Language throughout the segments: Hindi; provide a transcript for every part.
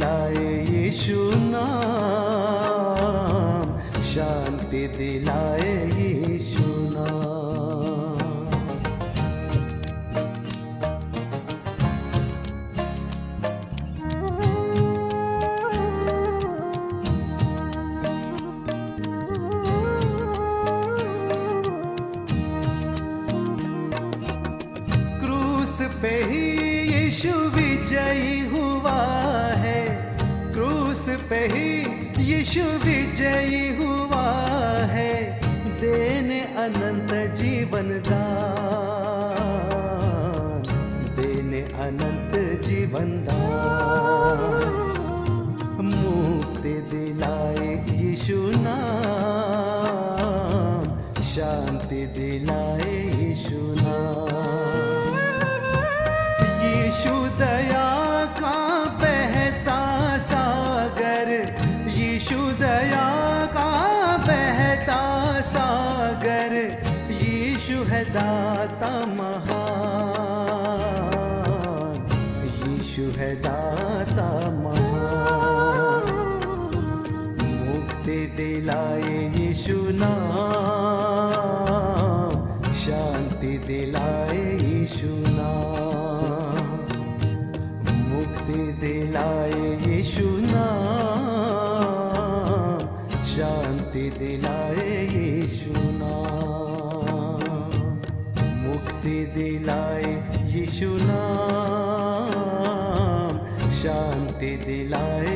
लाए यीशु দিলায় ইসু নাম শান্তি দিলায় ইসু নাম মুক্তি দিলায় ইসু নাম শান্তি দিলায় ইসু নাম মুক্তি দিলায় ইসু নাম শান্তি দিলায়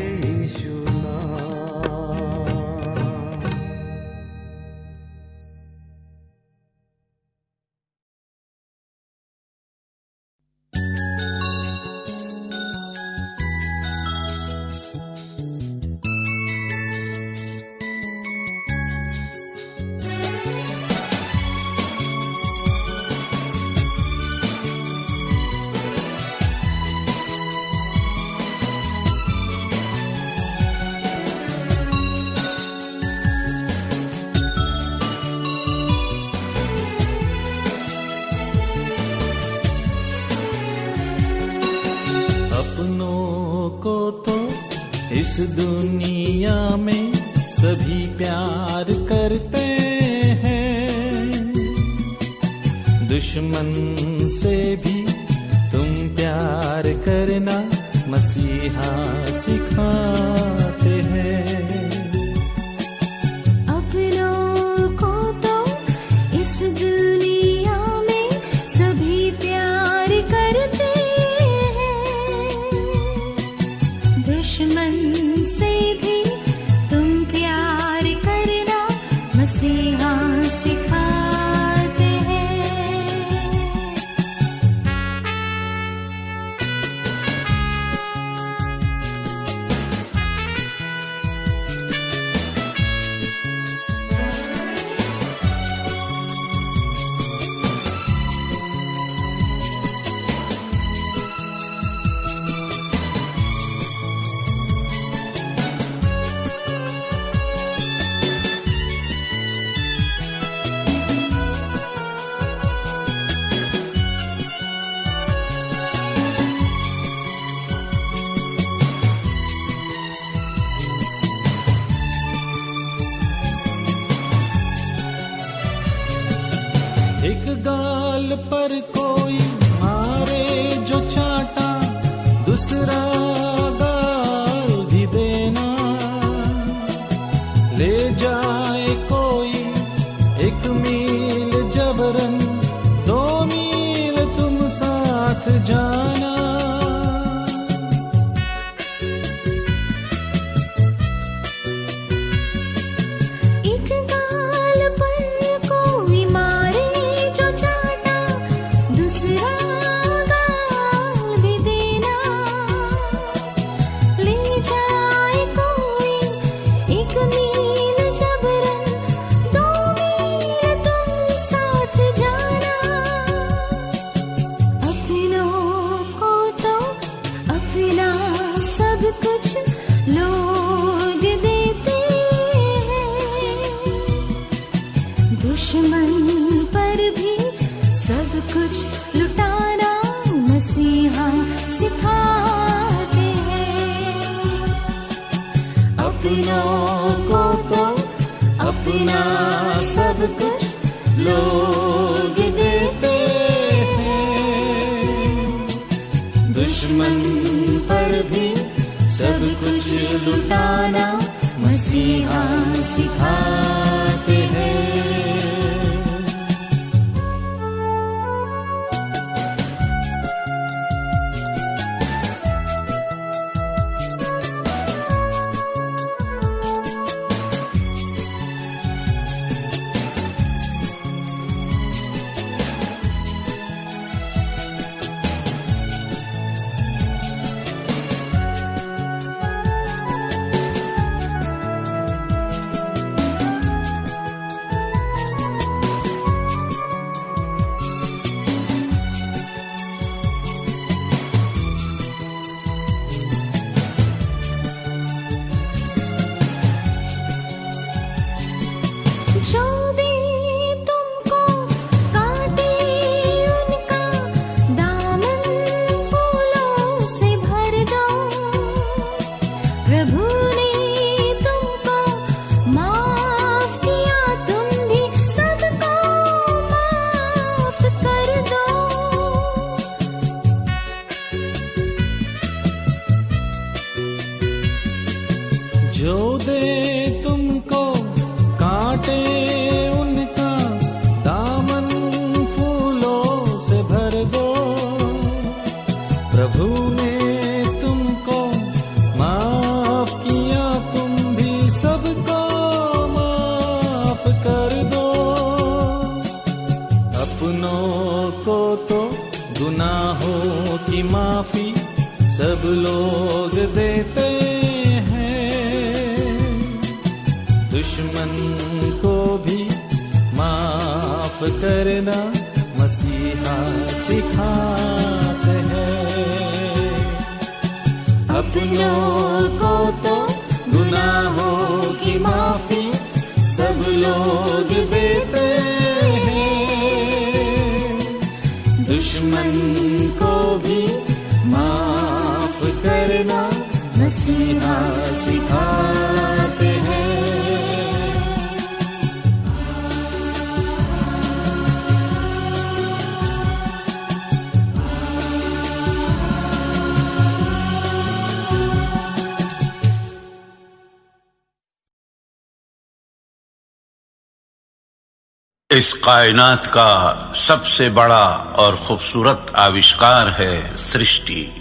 कायनात का सबसे बड़ा और खूबसूरत आविष्कार है सृष्टि।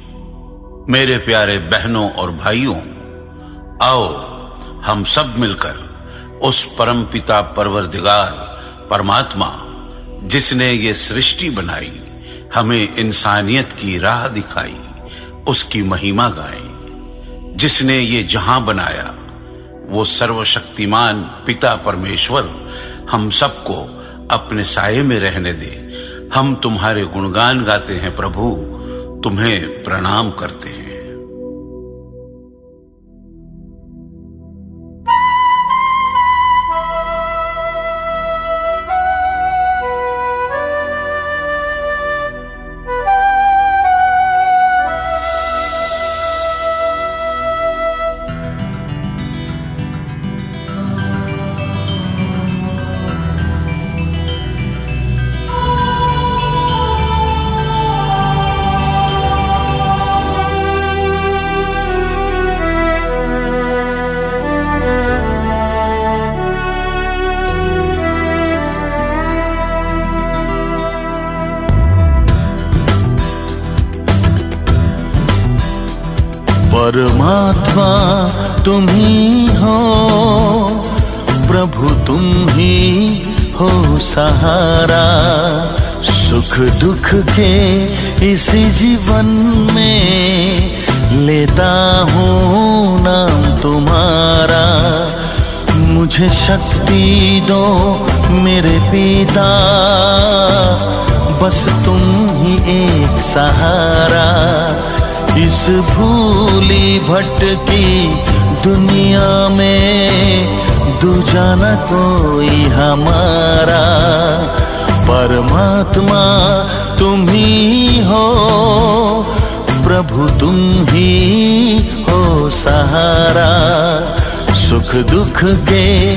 मेरे प्यारे बहनों और भाइयों, आओ हम सब मिलकर उस परम पिता परवरदिगार, परमात्मा, जिसने ये सृष्टि बनाई, हमें इंसानियत की राह दिखाई, उसकी महिमा गाएँ। जिसने ये जहाँ बनाया, वो सर्वशक्तिमान पिता परमेश्वर, हम सबको अपने साय में रहने दे। हम तुम्हारे गुणगान गाते हैं प्रभु। तुम्हें प्रणाम करते हैं। परमात्मा तुम ही हो, प्रभु तुम ही हो सहारा। सुख दुख के इस जीवन में लेता हूँ नाम तुम्हारा। मुझे शक्ति दो मेरे पिता, बस तुम ही एक सहारा। इस भूली भटकी दुनिया में दूजा न कोई हमारा। परमात्मा तुम ही हो, प्रभु तुम ही हो सहारा। सुख दुख के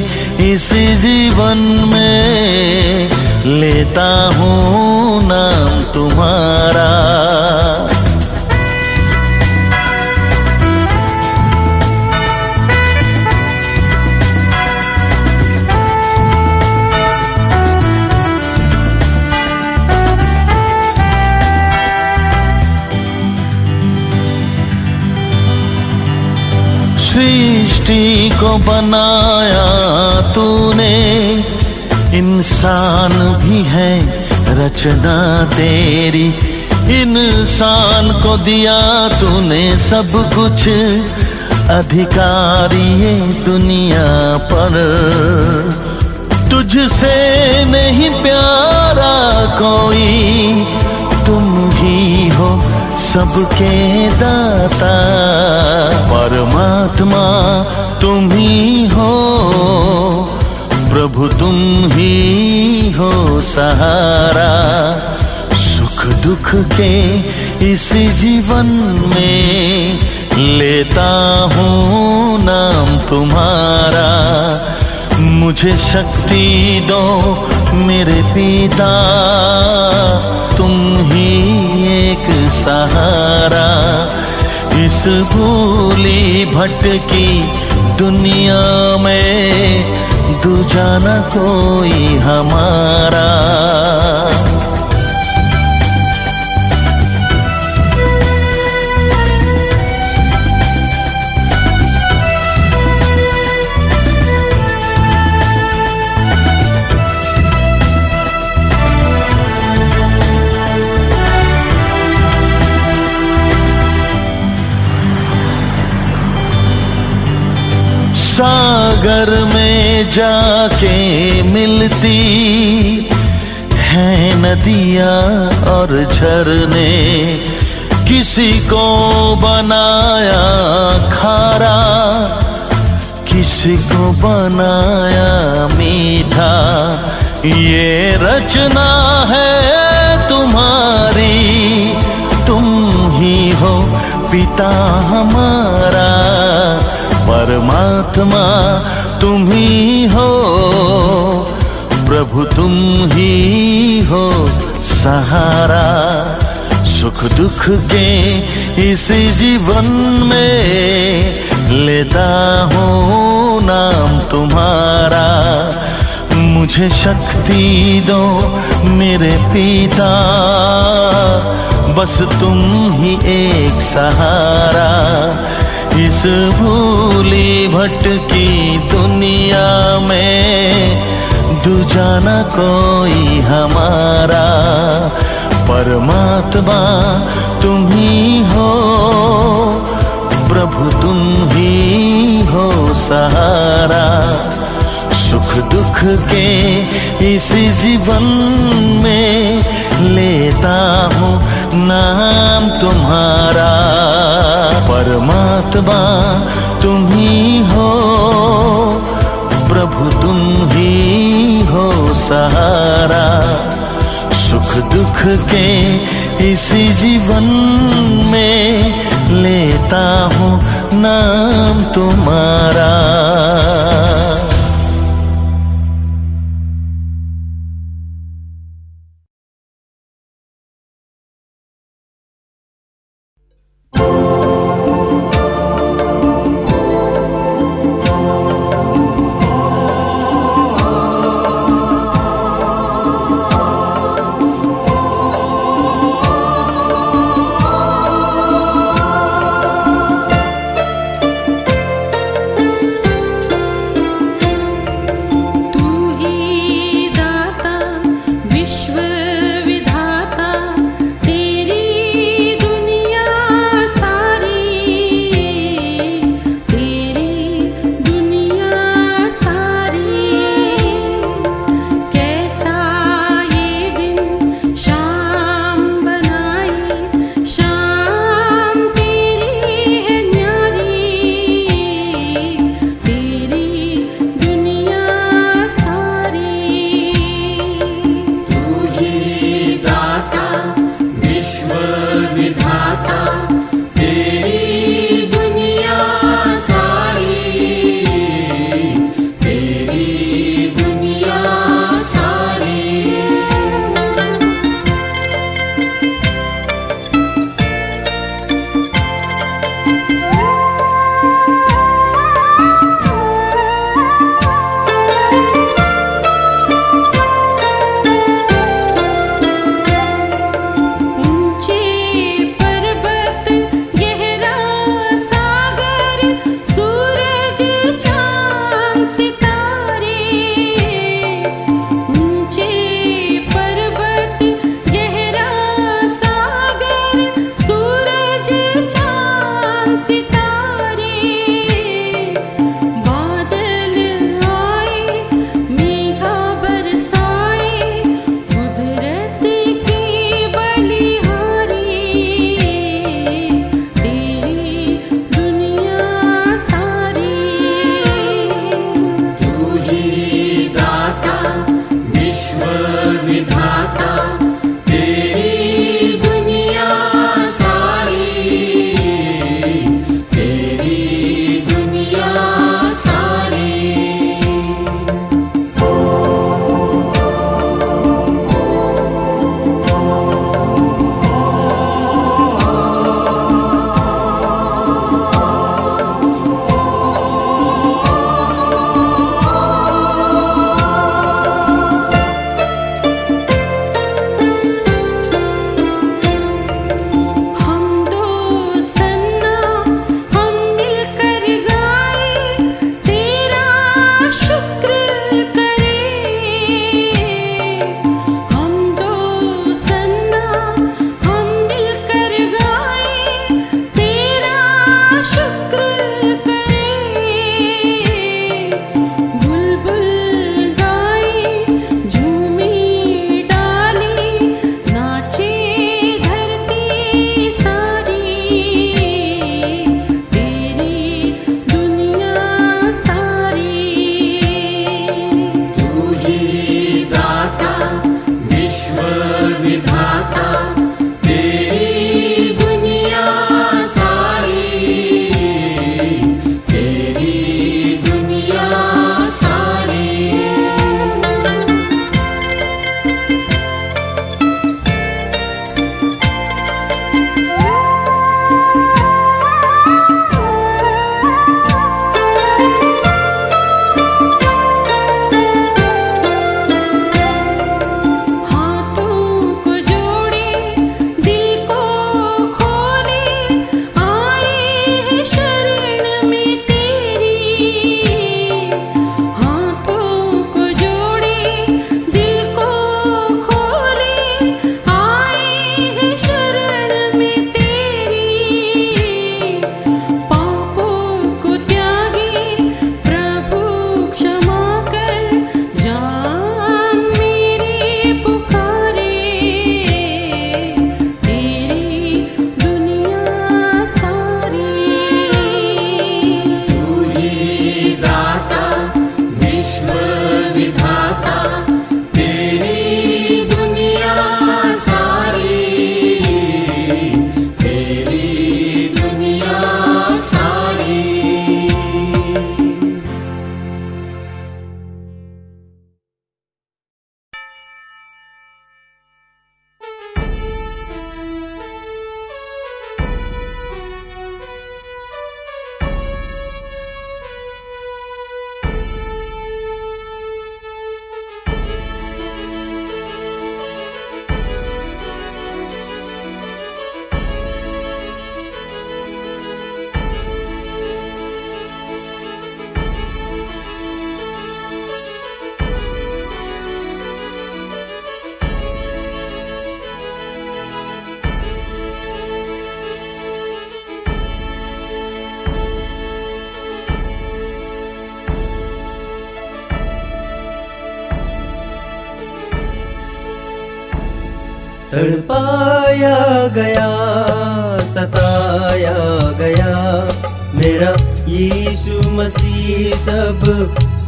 इस जीवन में लेता हूँ नाम तुम्हारा। सृष्टि को बनाया तूने। इंसान भी है, रचना तेरी। इंसान को दिया तूने सब कुछ। अधिकारी ये दुनिया पर। तुझसे नहीं प्यारा कोई। तुम ही हो सबके दाता, परमात्मा तुम ही हो। प्रभु तुम ही हो सहारा। सुख दुख के इस जीवन में लेता हूँ नाम तुम्हारा। मुझे शक्ति दो मेरे पिता। तुम ही एक सहारा। इस भूली भटकी दुनिया में दूजा न कोई हमारा। सागर में जाके मिलती है नदियाँ और झरने। किसी को बनाया खारा, किसी को बनाया मीठा। ये रचना है तुम्हारी, तुम ही हो पिता हमारा। परमात्मा तुम ही हो, प्रभु तुम ही हो, सहारा सुख दुख के इस जीवन में लेता हूँ नाम तुम्हारा। मुझे शक्ति दो मेरे पिता, बस तुम ही एक सहारा। इस भूली भटकी दुनिया में दूजाना कोई हमारा परमात्मा तुम ही हो, प्रभु तुम ही हो सहारा। सुख दुख के इस जीवन में लेता हूँ नाम तुम्हारा। परमात्मा तुम ही हो, प्रभु तुम ही हो सहारा। सुख दुख के इसी जीवन में लेता हूँ नाम तुम्हारा।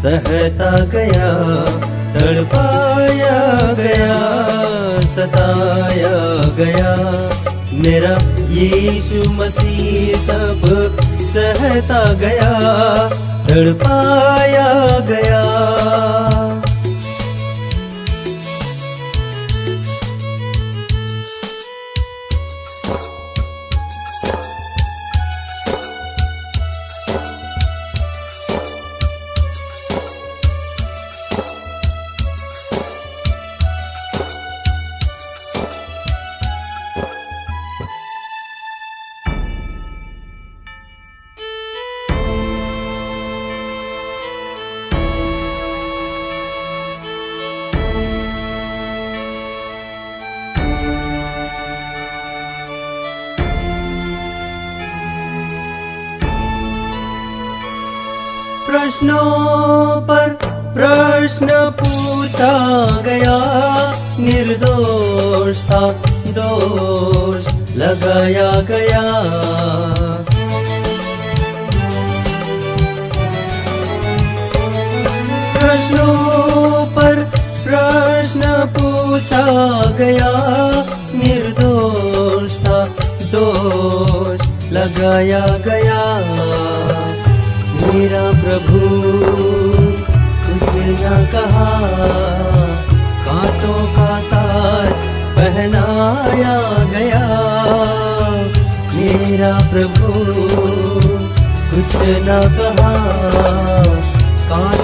serreta प्रश्नों पर प्रश्न पूछा गया। निर्दोष था, दोष लगाया गया। प्रश्नों पर प्रश्न पूछा गया। निर्दोष था, दोष लगाया गया। प्रभु कुछ न कहा, कांटों का ताज पहनाया गया। मेरा प्रभु, कुछ न कहा, कांटों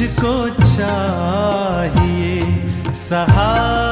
मुझको चाहिए सहारा।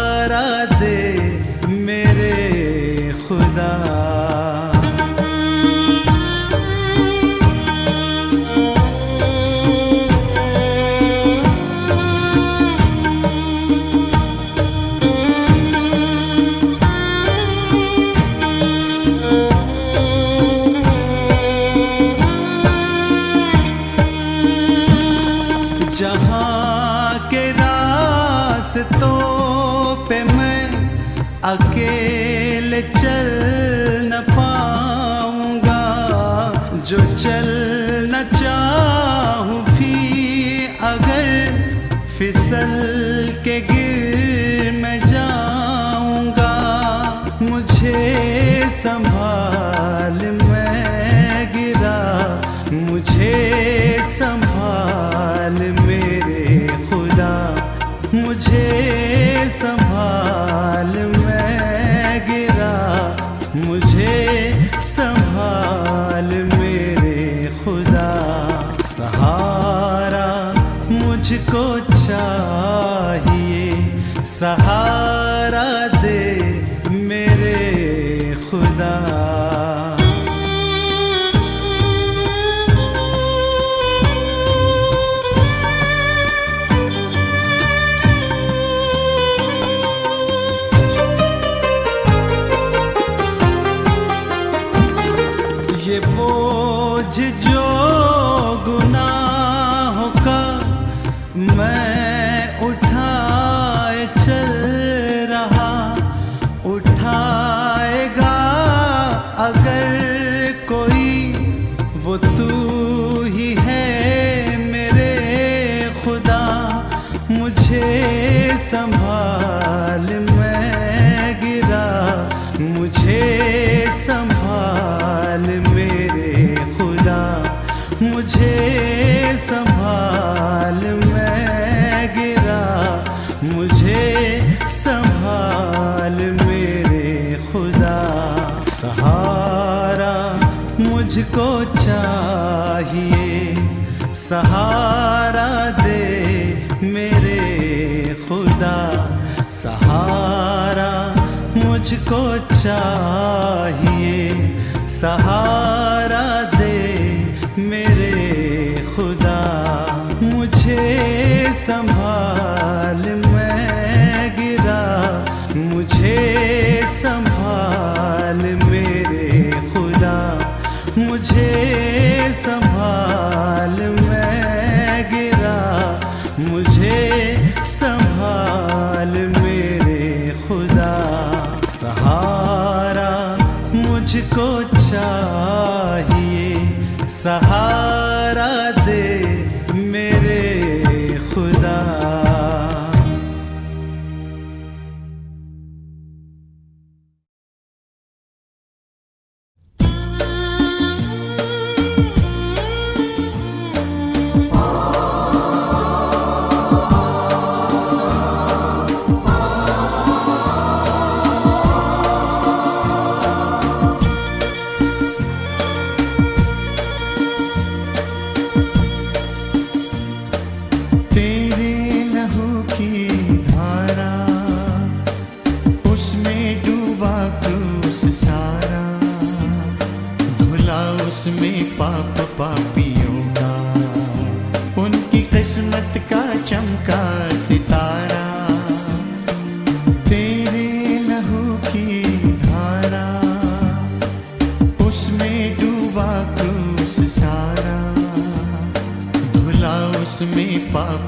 मुझको चाहिए सहारा Bob.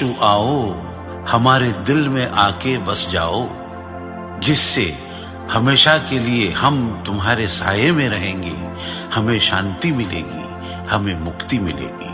यीशु आओ, हमारे दिल में आके बस जाओ, जिससे हमेशा के लिए हम तुम्हारे साये में रहेंगे, हमें शांति मिलेगी, हमें मुक्ति मिलेगी।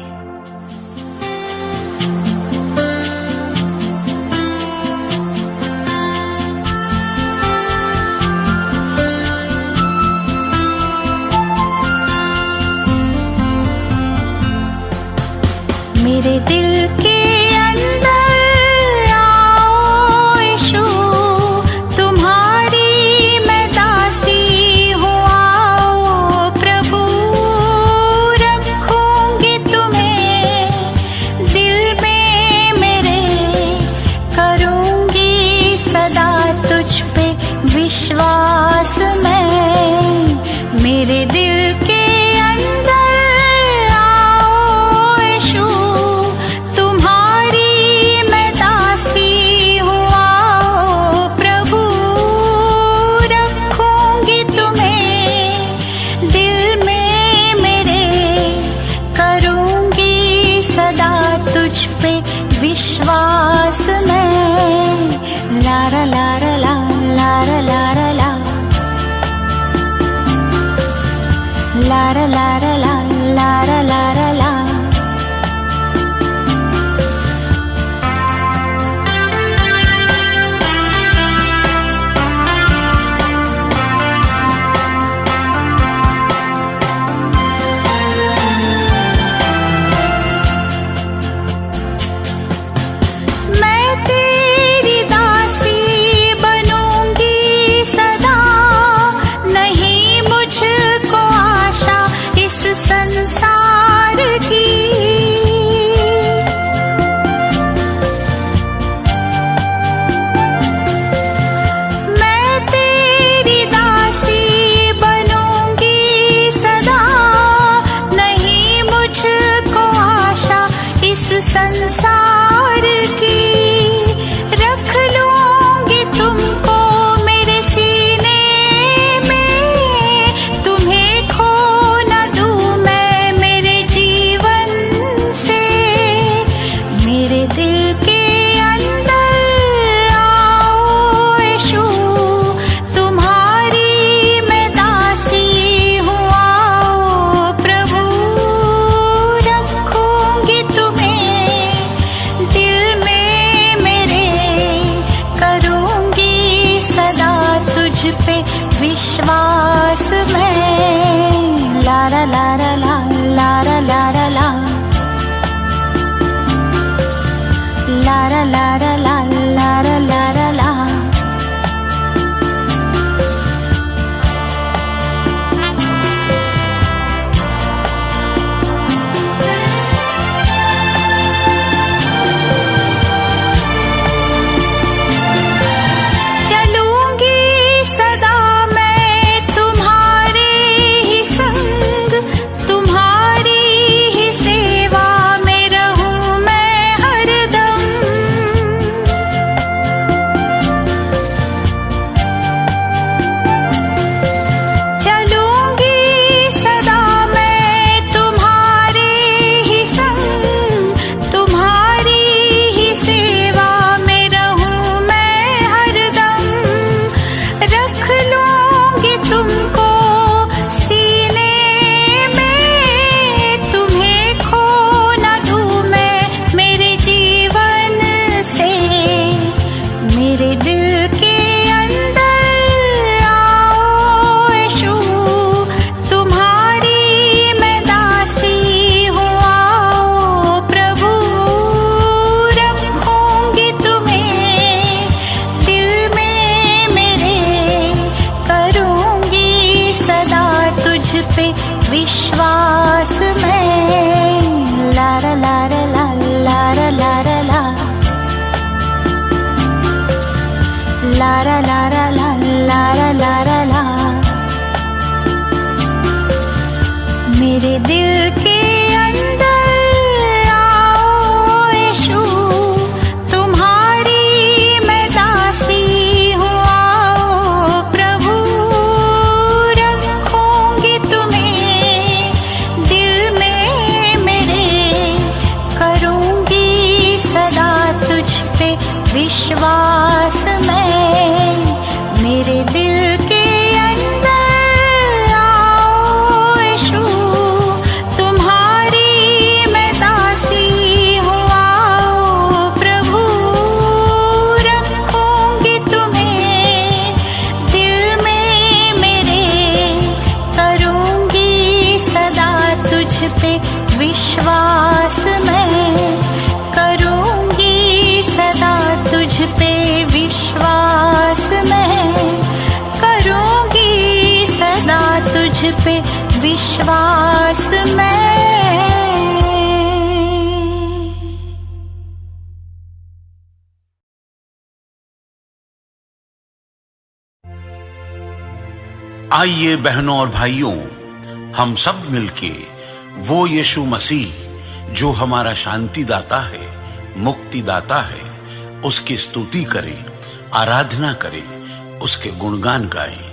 और भाइयों, हम सब मिलके वो यीशु मसीह जो हमारा शांति दाता है मुक्ति दाता है, उसकी स्तुति करें, आराधना करें, उसके गुणगान गाएँ।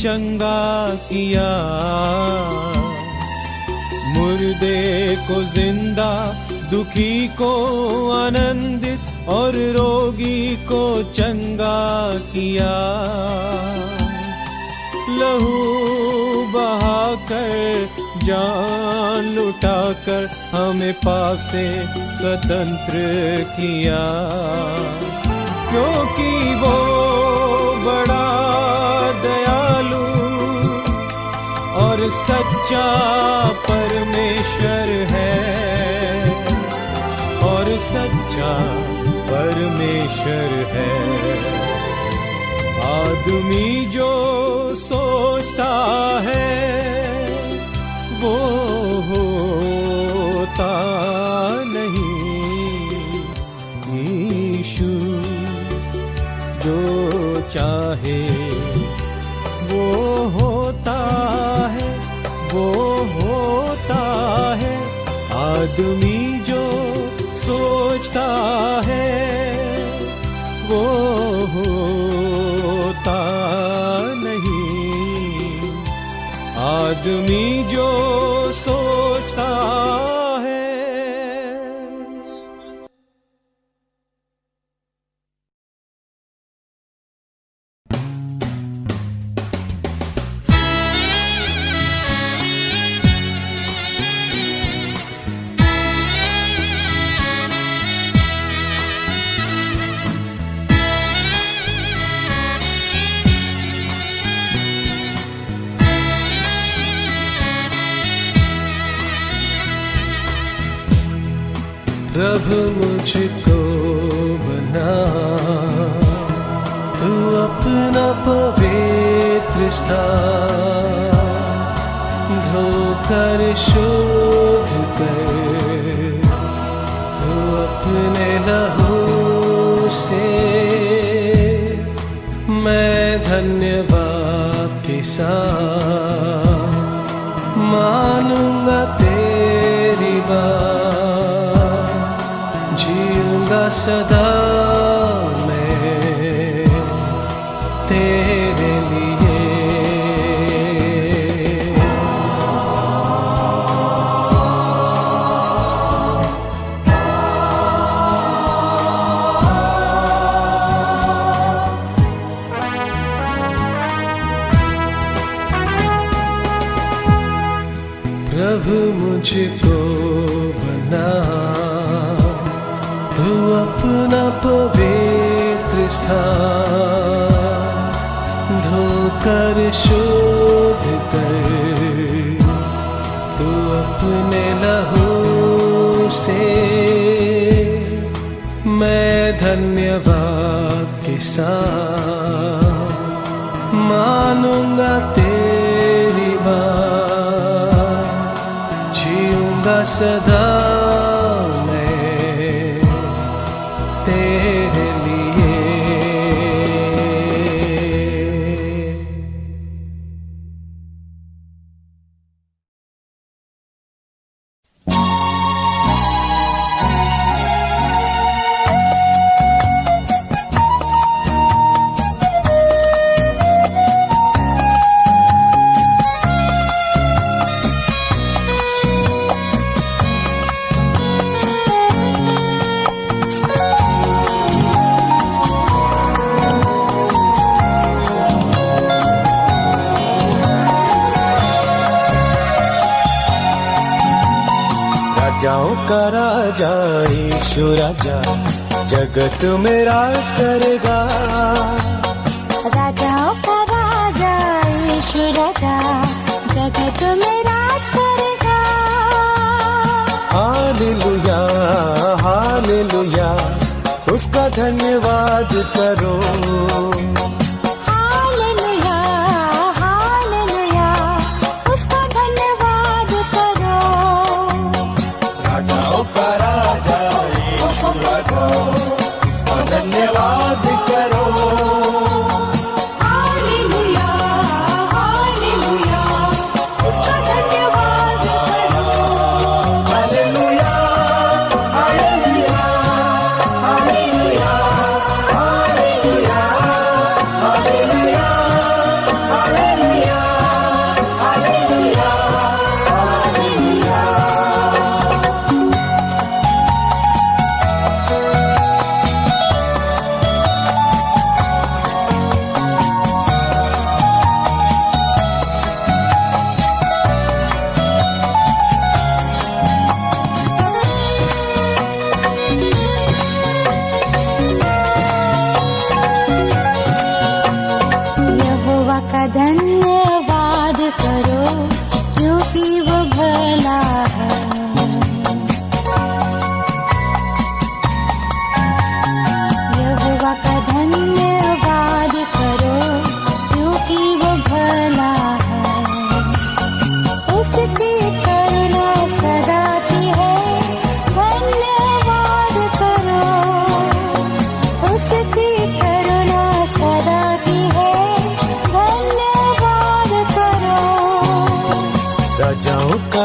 चंगा किया। मुर्दे को ज़िंदा, दुखी को आनंदित और रोगी को चंगा किया। लहू बहाकर जान लुटाकर हमें पाप से स्वतंत्र किया। क्योंकि वो बड़ा दयालु और सच्चा परमेश्वर है। और सच्चा परमेश्वर है। आदमी जो सोचता है, वो होता नहीं। यीशु जो चाहे, वो होता वो होता है आदमी जो सोचता है वो होता नहीं। आदमी जो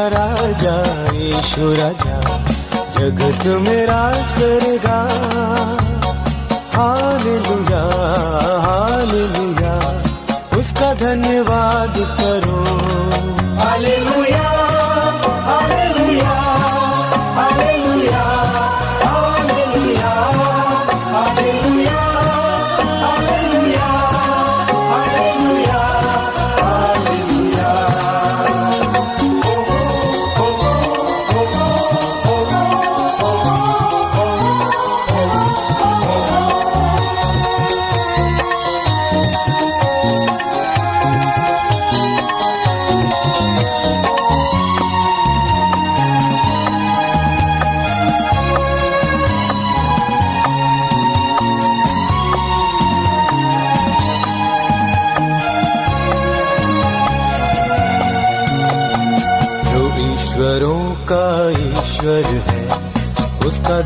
राजा यीशु राजा जगत में राज करेगा। हालेलुया हालेलुया उसका धन्यवाद करो। हालेलुया।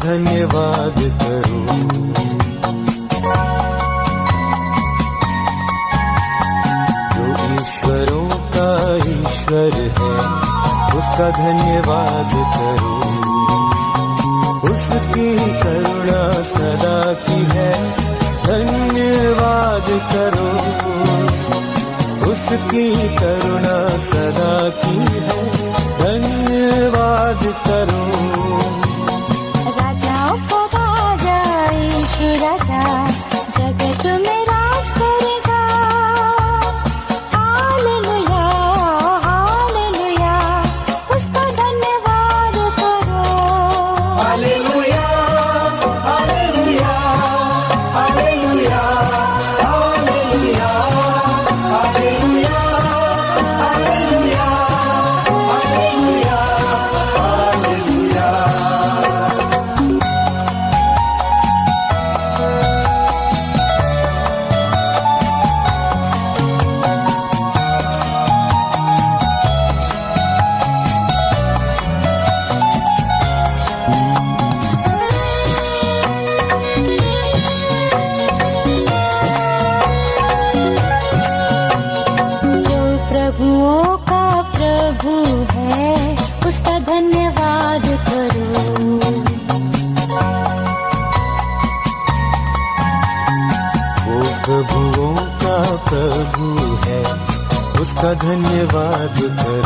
धन्यवाद करो। जो ईश्वरों का ईश्वर है, उसका धन्यवाद करो। उसकी करुणा सदा की है, धन्यवाद करो। उसकी करुणा सदा की है। धन्यवाद कर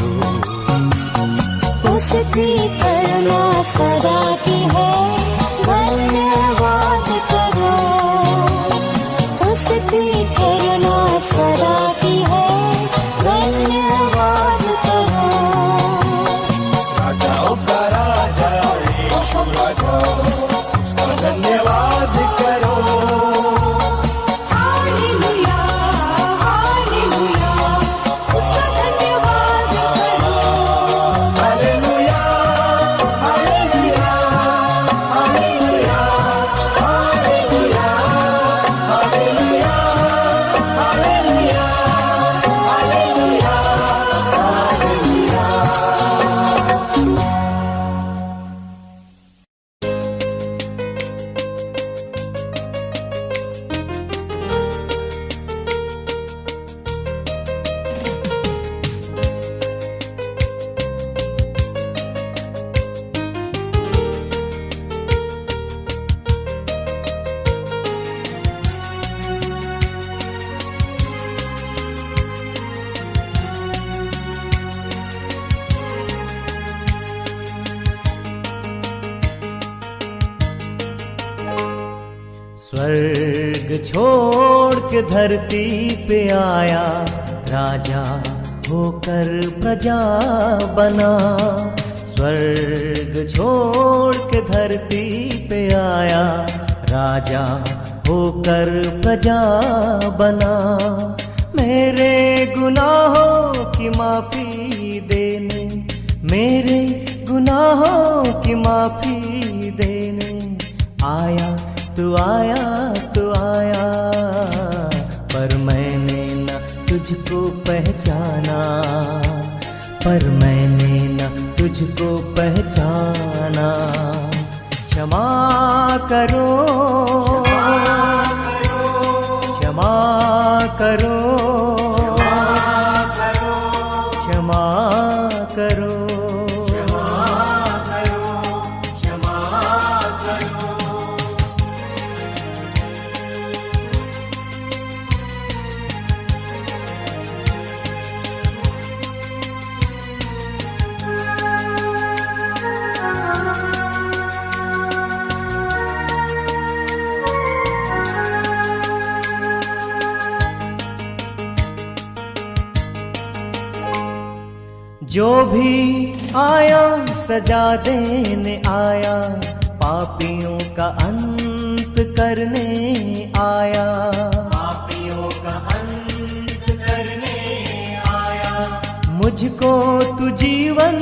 मुझको तू जीवन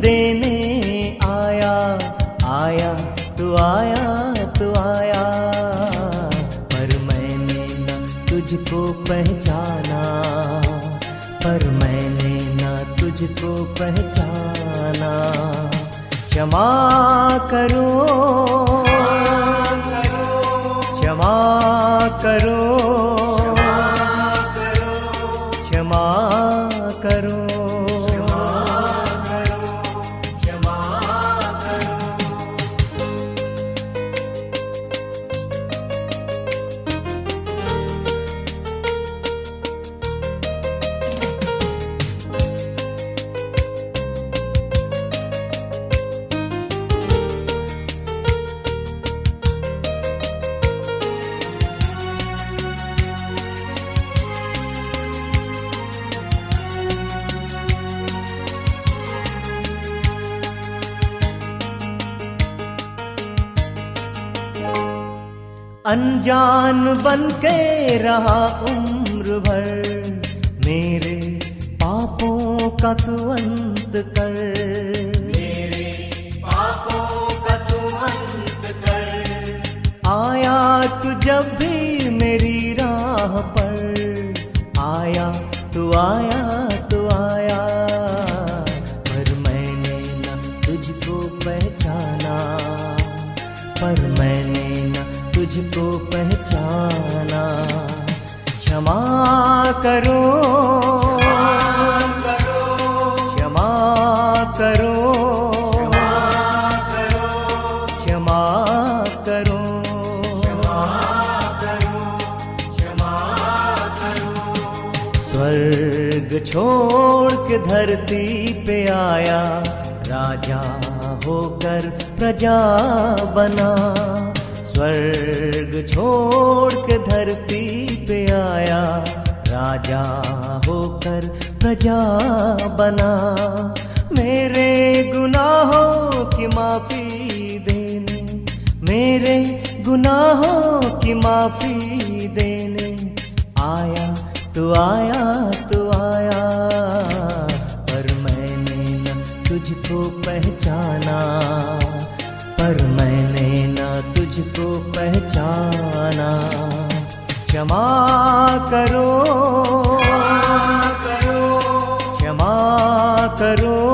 देने आया आया तू आया तू आया। पर मैंने न तुझको पहचाना पर मैंने न तुझको पहचाना। क्षमा करो क्षमा करो। अनजान बन के रहा उम्र भर। मेरे पापों का तू अंत कर। मेरे पापों का तू अंत कर। आया तू जब भी मेरी राह पर। आया तू आया धरती पे आया, राजा होकर प्रजा बना। स्वर्ग छोड़ के धरती पे आया, राजा होकर प्रजा बना। मेरे गुनाहों की माफ़ी देने, मेरे गुनाहों की माफ़ी देने। आया तो आया क्षमा करो। क्षमा करो।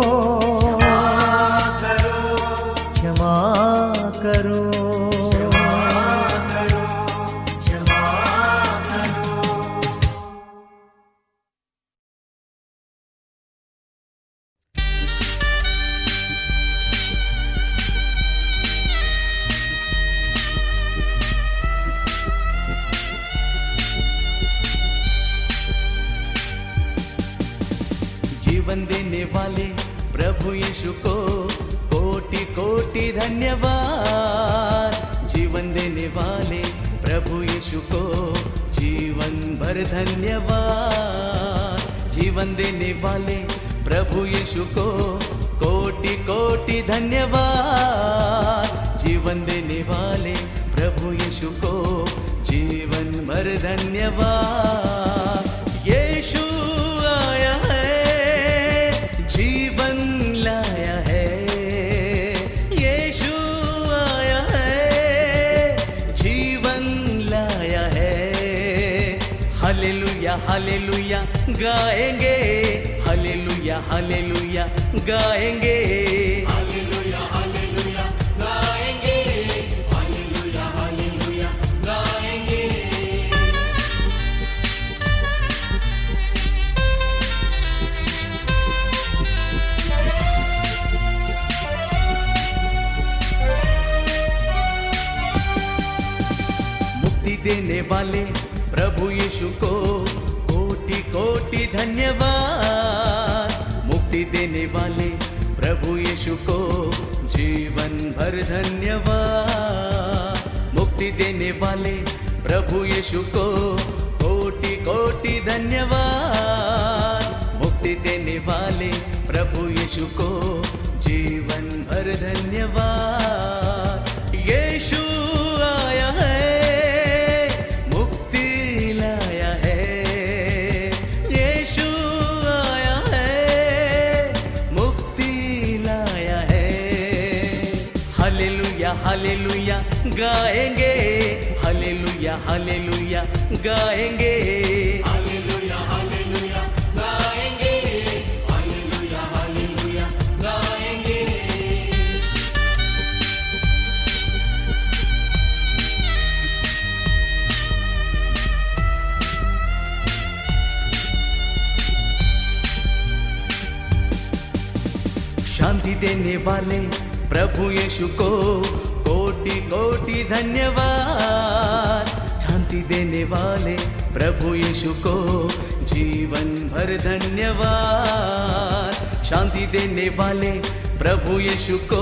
यीशु को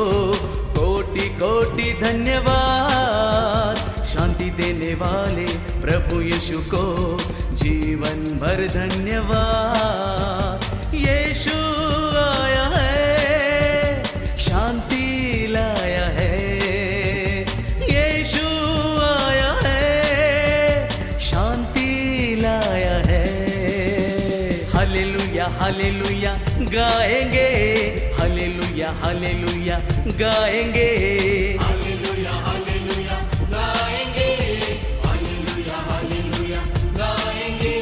कोटि कोटि धन्यवाद। शांति देने वाले प्रभु यीशु को जीवन भर धन्यवाद। यीशु आया है, शांति लाया है। यीशु आया है, शांति लाया है। हालेलुया हालेलुया, गाएँगे। हालेलुया हालेलुया गाएँगे। हालेलुया हालेलुया गाएँगे। हालेलुया हालेलुया गाएँगे।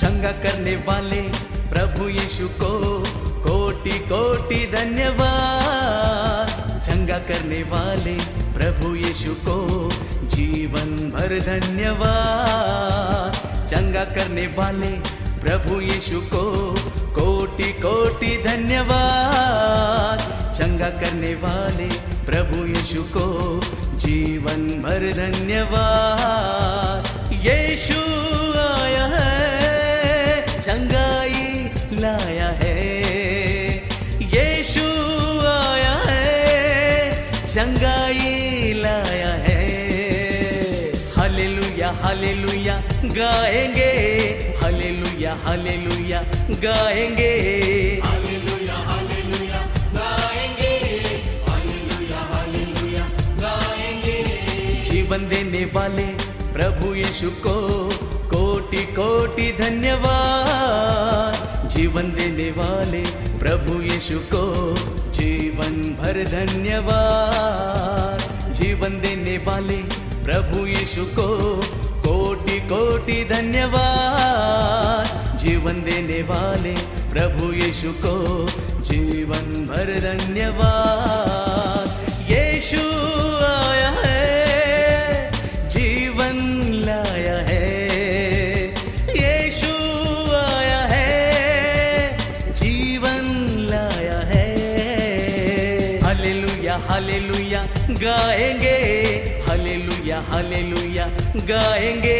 चंगा करने वाले प्रभु यीशु को कोटि कोटि धन्यवाद। चंगा करने वाले प्रभु यीशु को जीवन भर धन्यवाद। चंगा करने वाले प्रभु यीशु को कोटि कोटि धन्यवाद। चंगा करने वाले प्रभु यीशु को जीवन भर धन्यवाद। यीशु आया है, चंगाई लाया चंगाई लाया है। हालेलुया हालेलुया, गाएँगे। हालेलुया गाएँगे। हालेलुया हालेलुया, गाएँगे। जीवन देने वाले प्रभु यीशु को कोटि कोटि धन्यवाद। जीवन देने वाले प्रभु यीशु को जीवन भर धन्यवाद। जीवन देने वाले प्रभु यीशु को कोटि कोटि धन्यवाद। जीवन देने वाले प्रभु यीशु को जीवन भर धन्यवाद। हालेलुया लुया हले लुया गाएँगे।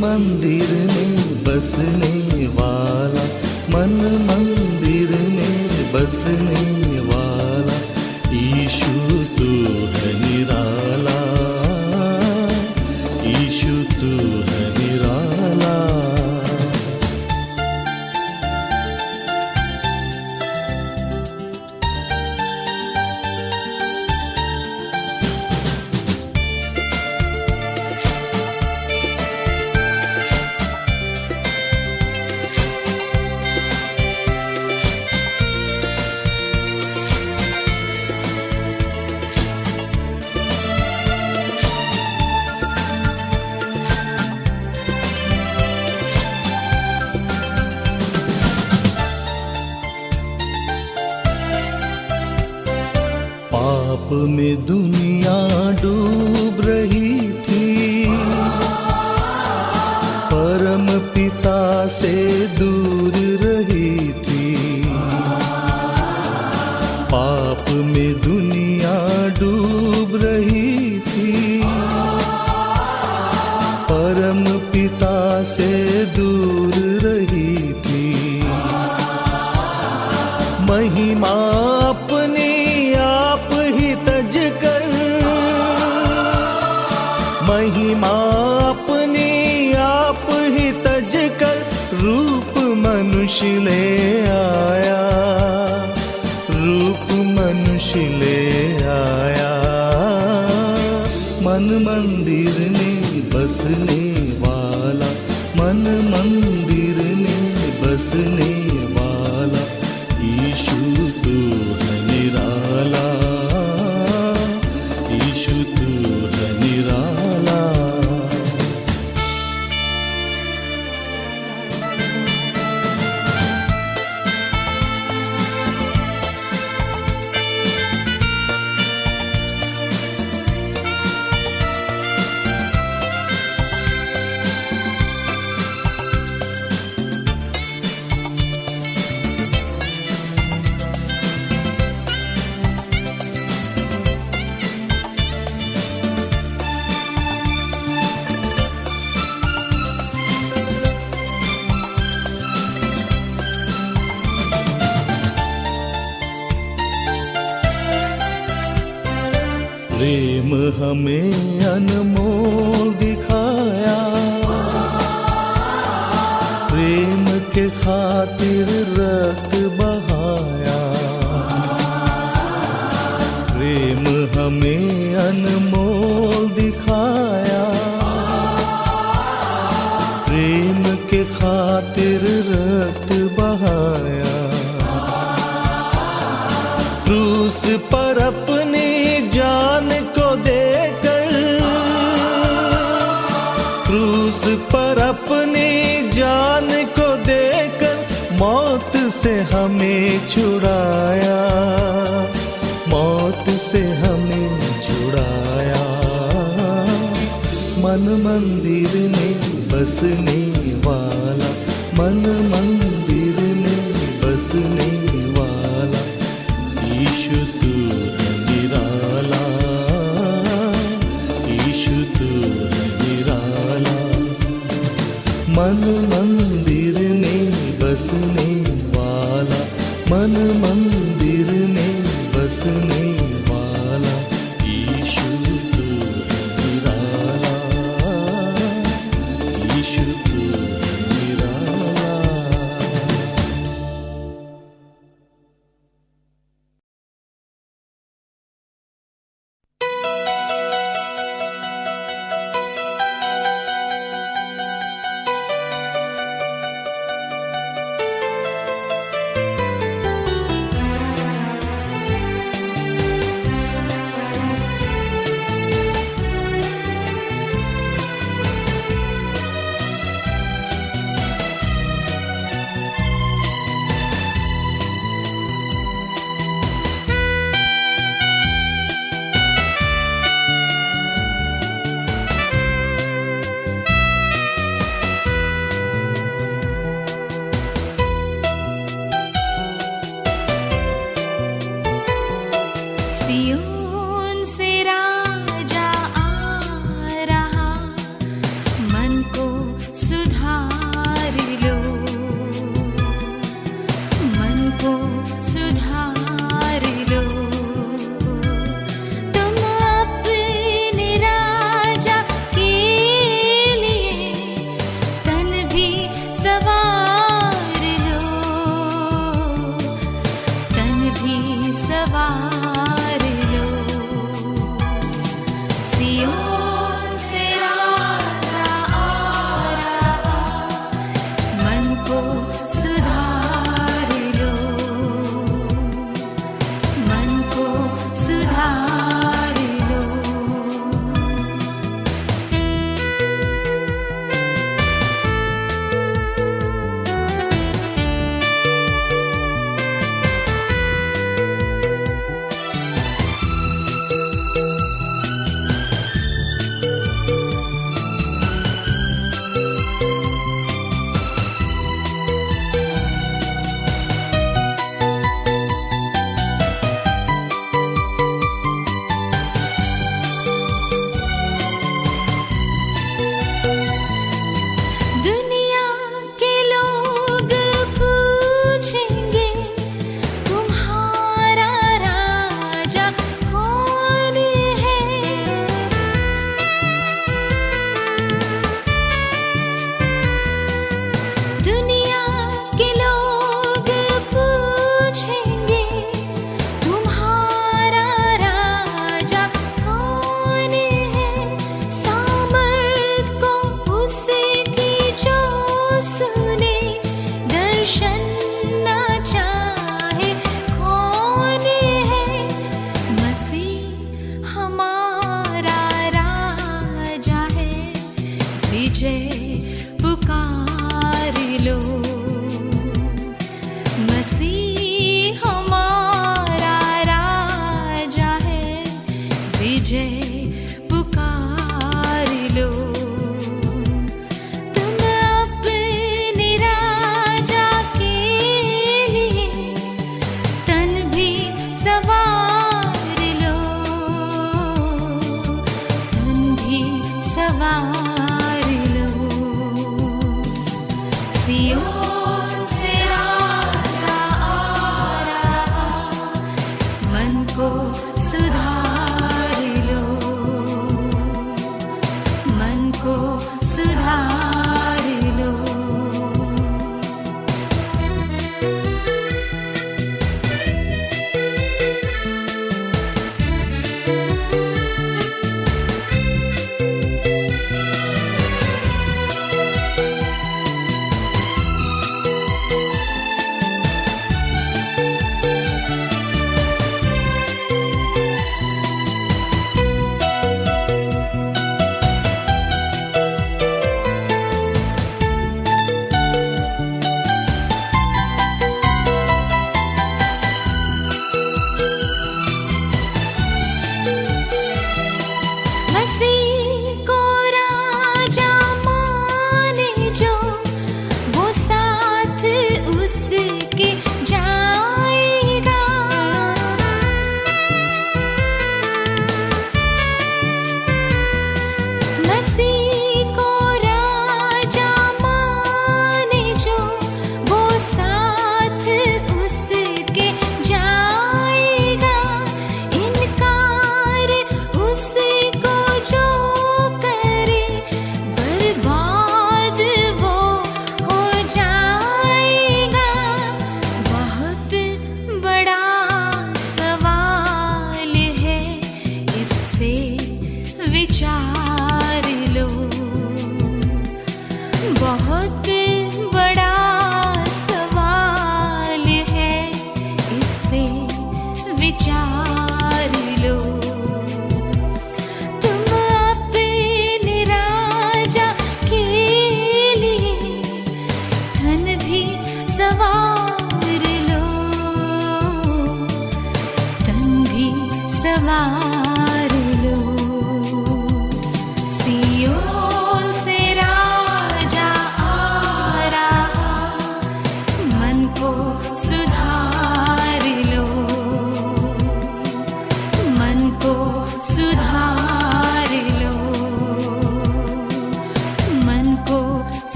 मंदिर में बसने वाला मन मंदिर में बसने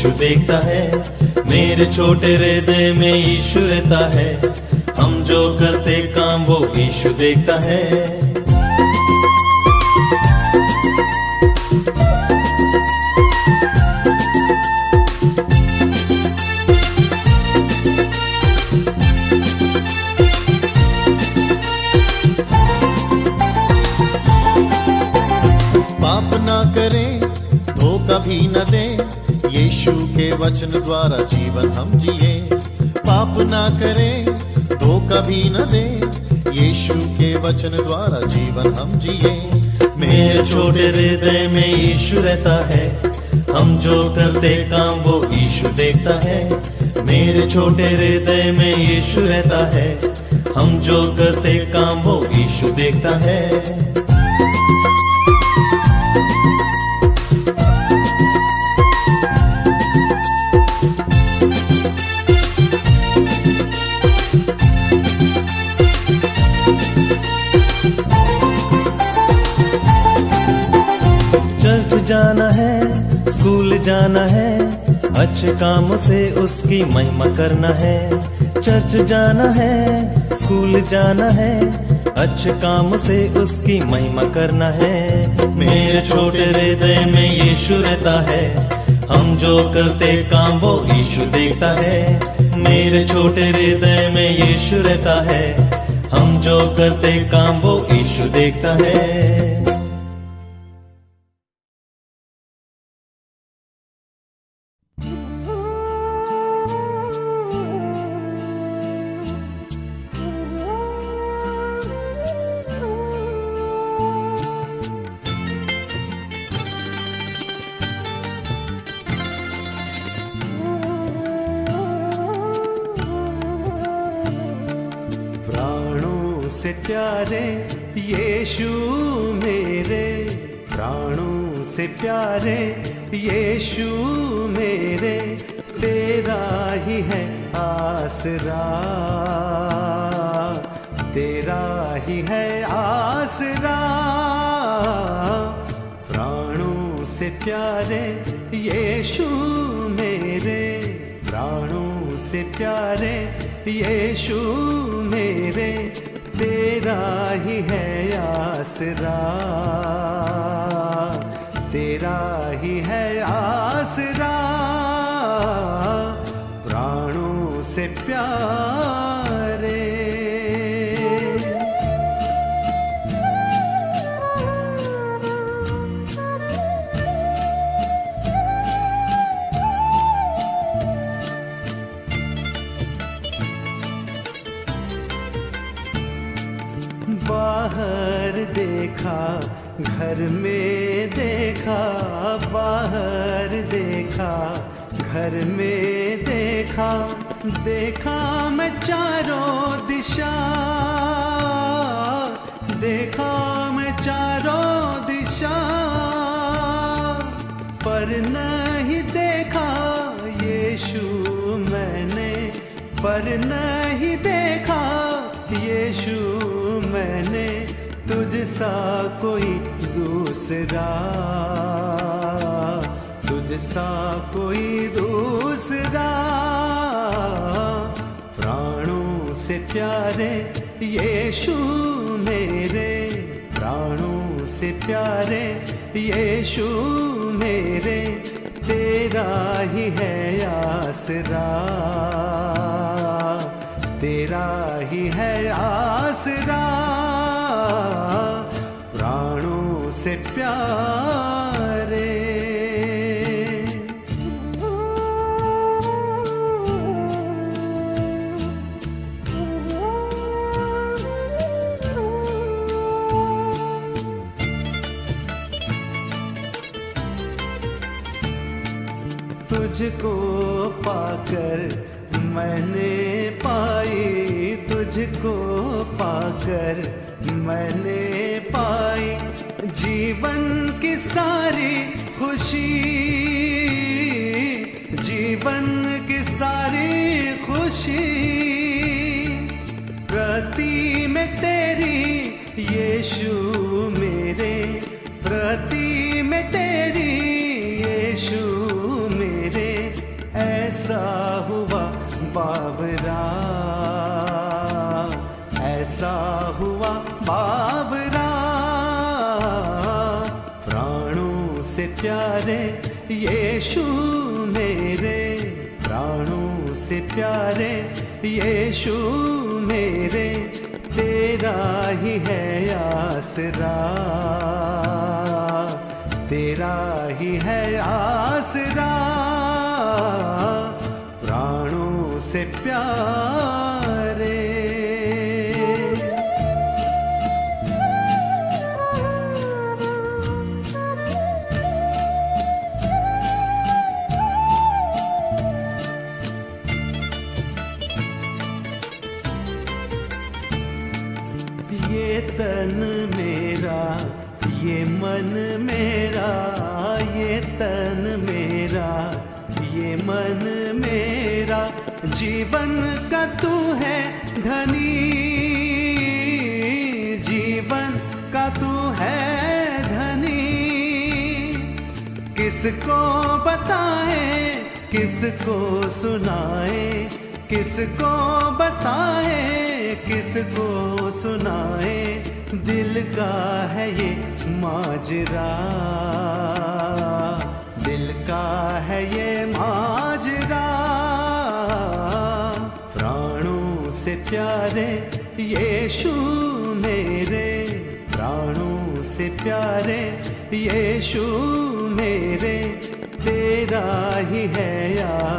यीशु देखता है। मेरे छोटे हृदय में यीशु रहता है। हम जो करते काम वो यीशु देखता है। वचन द्वारा जीवन हम जिए। पाप ना करें, धोखा भी न दें। यीशु के वचन द्वारा जीवन हम जिए। मेरे छोटे हृदय में यीशु रहता है। हम जो करते काम वो यीशु देखता है। मेरे छोटे हृदय में यीशु रहता है। हम जो करते काम वो यीशु देखता है। अच्छे काम से उसकी महिमा करना है। चर्च जाना है, स्कूल जाना है अच्छे काम से उसकी महिमा करना है। मेरे छोटे हृदय में यीशु रहता है, हम जो करते काम वो यीशु देखता है। मेरे छोटे हृदय में यीशु रहता है, हम जो करते काम वो यीशु देखता है।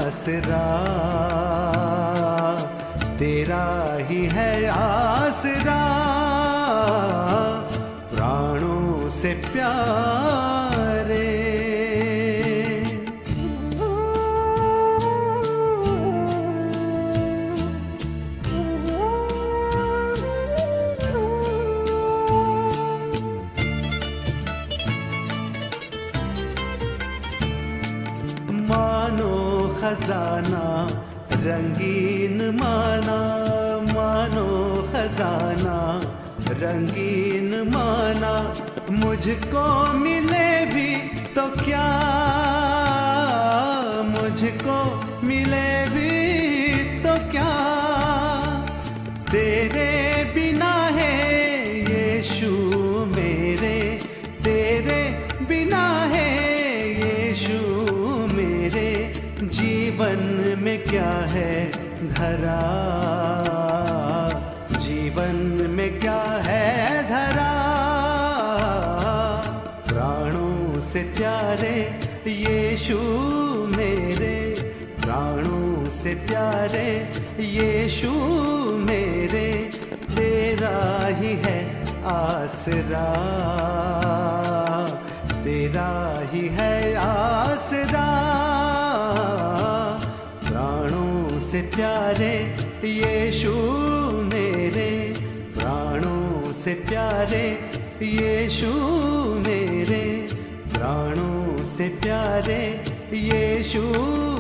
आसरा। तेरा ही है आसरा। अफसाना रंगीन माना मुझको मिले भी तो क्या? मुझको मिले भी तो क्या? तेरे प्यारे, यीशु मेरे। प्राणों से प्यारे, यीशु मेरे। तेरा ही है आसरा। तेरा ही है आसरा। प्राणों से प्यारे, यीशु मेरे। प्राणों से प्यारे, यीशु मेरे। प्राणों से प्यारे यीशु।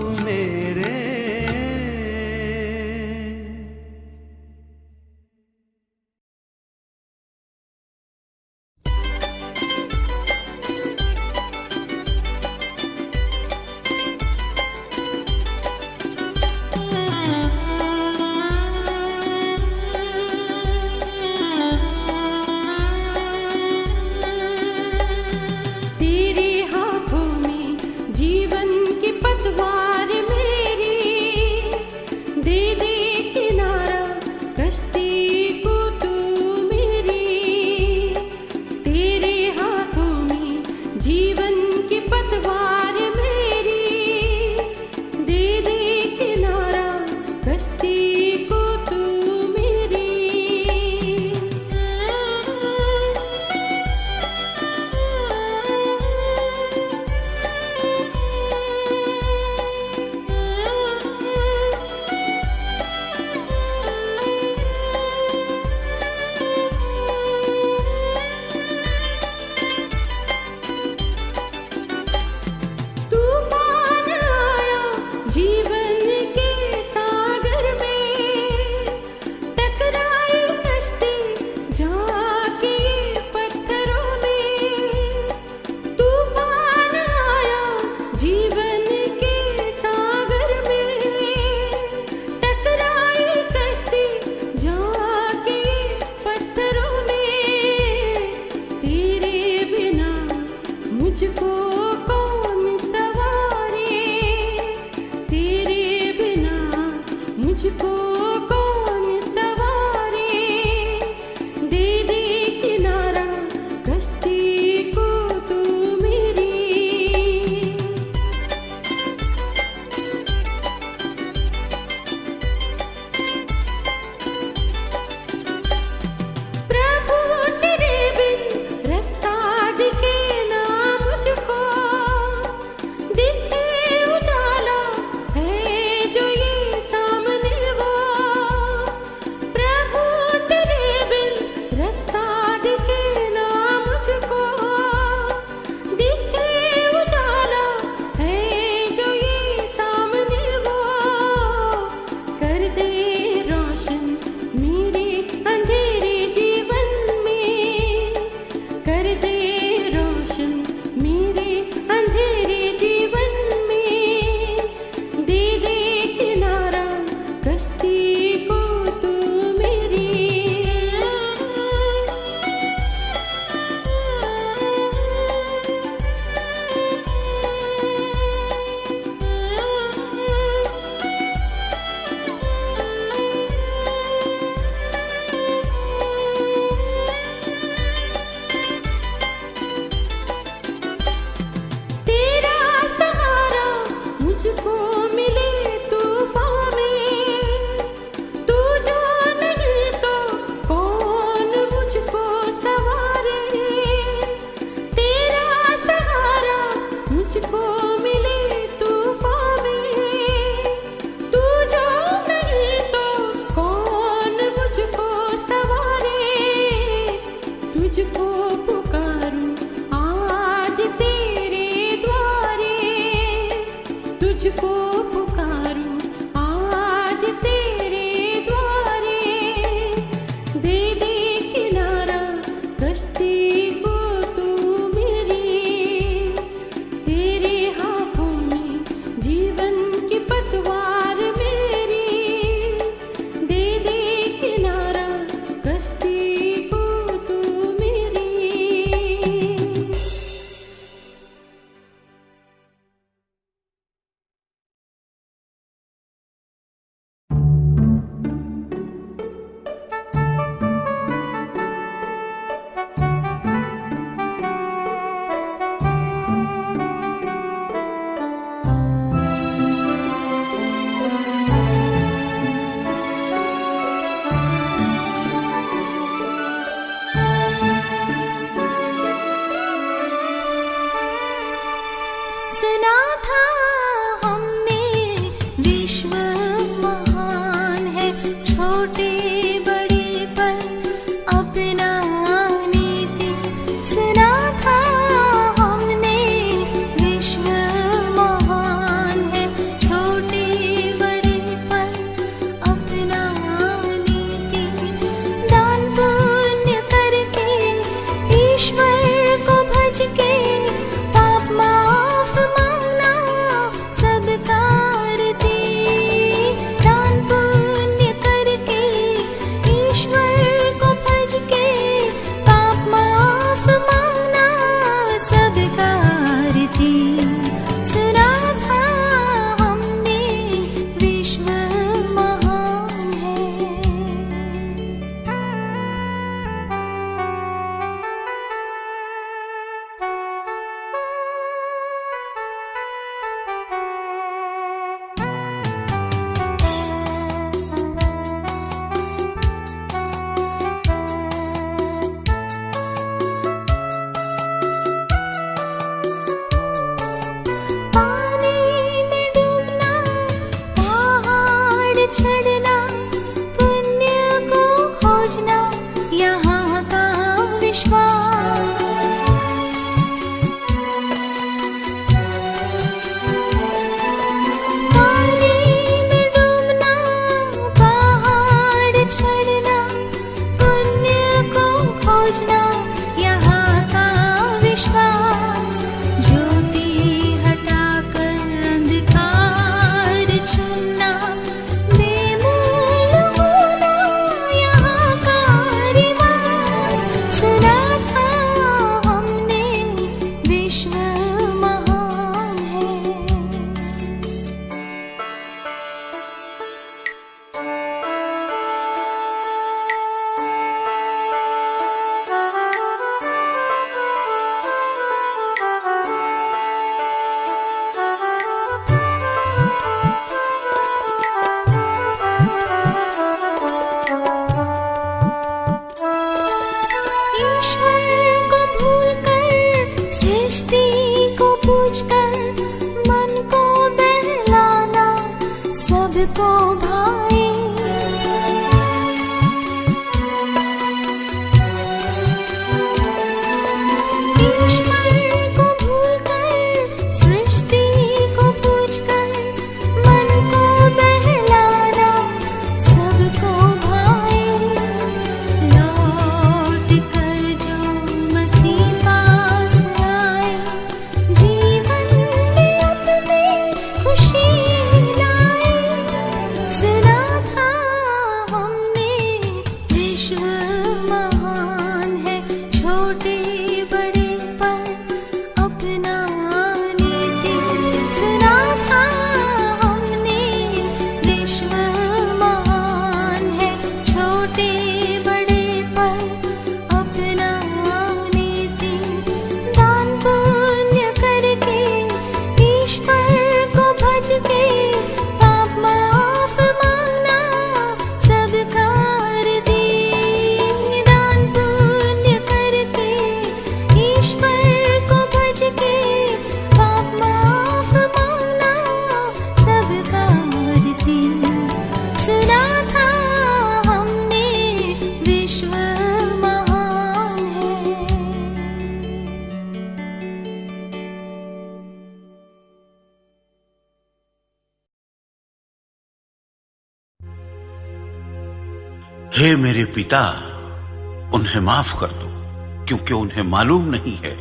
मालूम नहीं है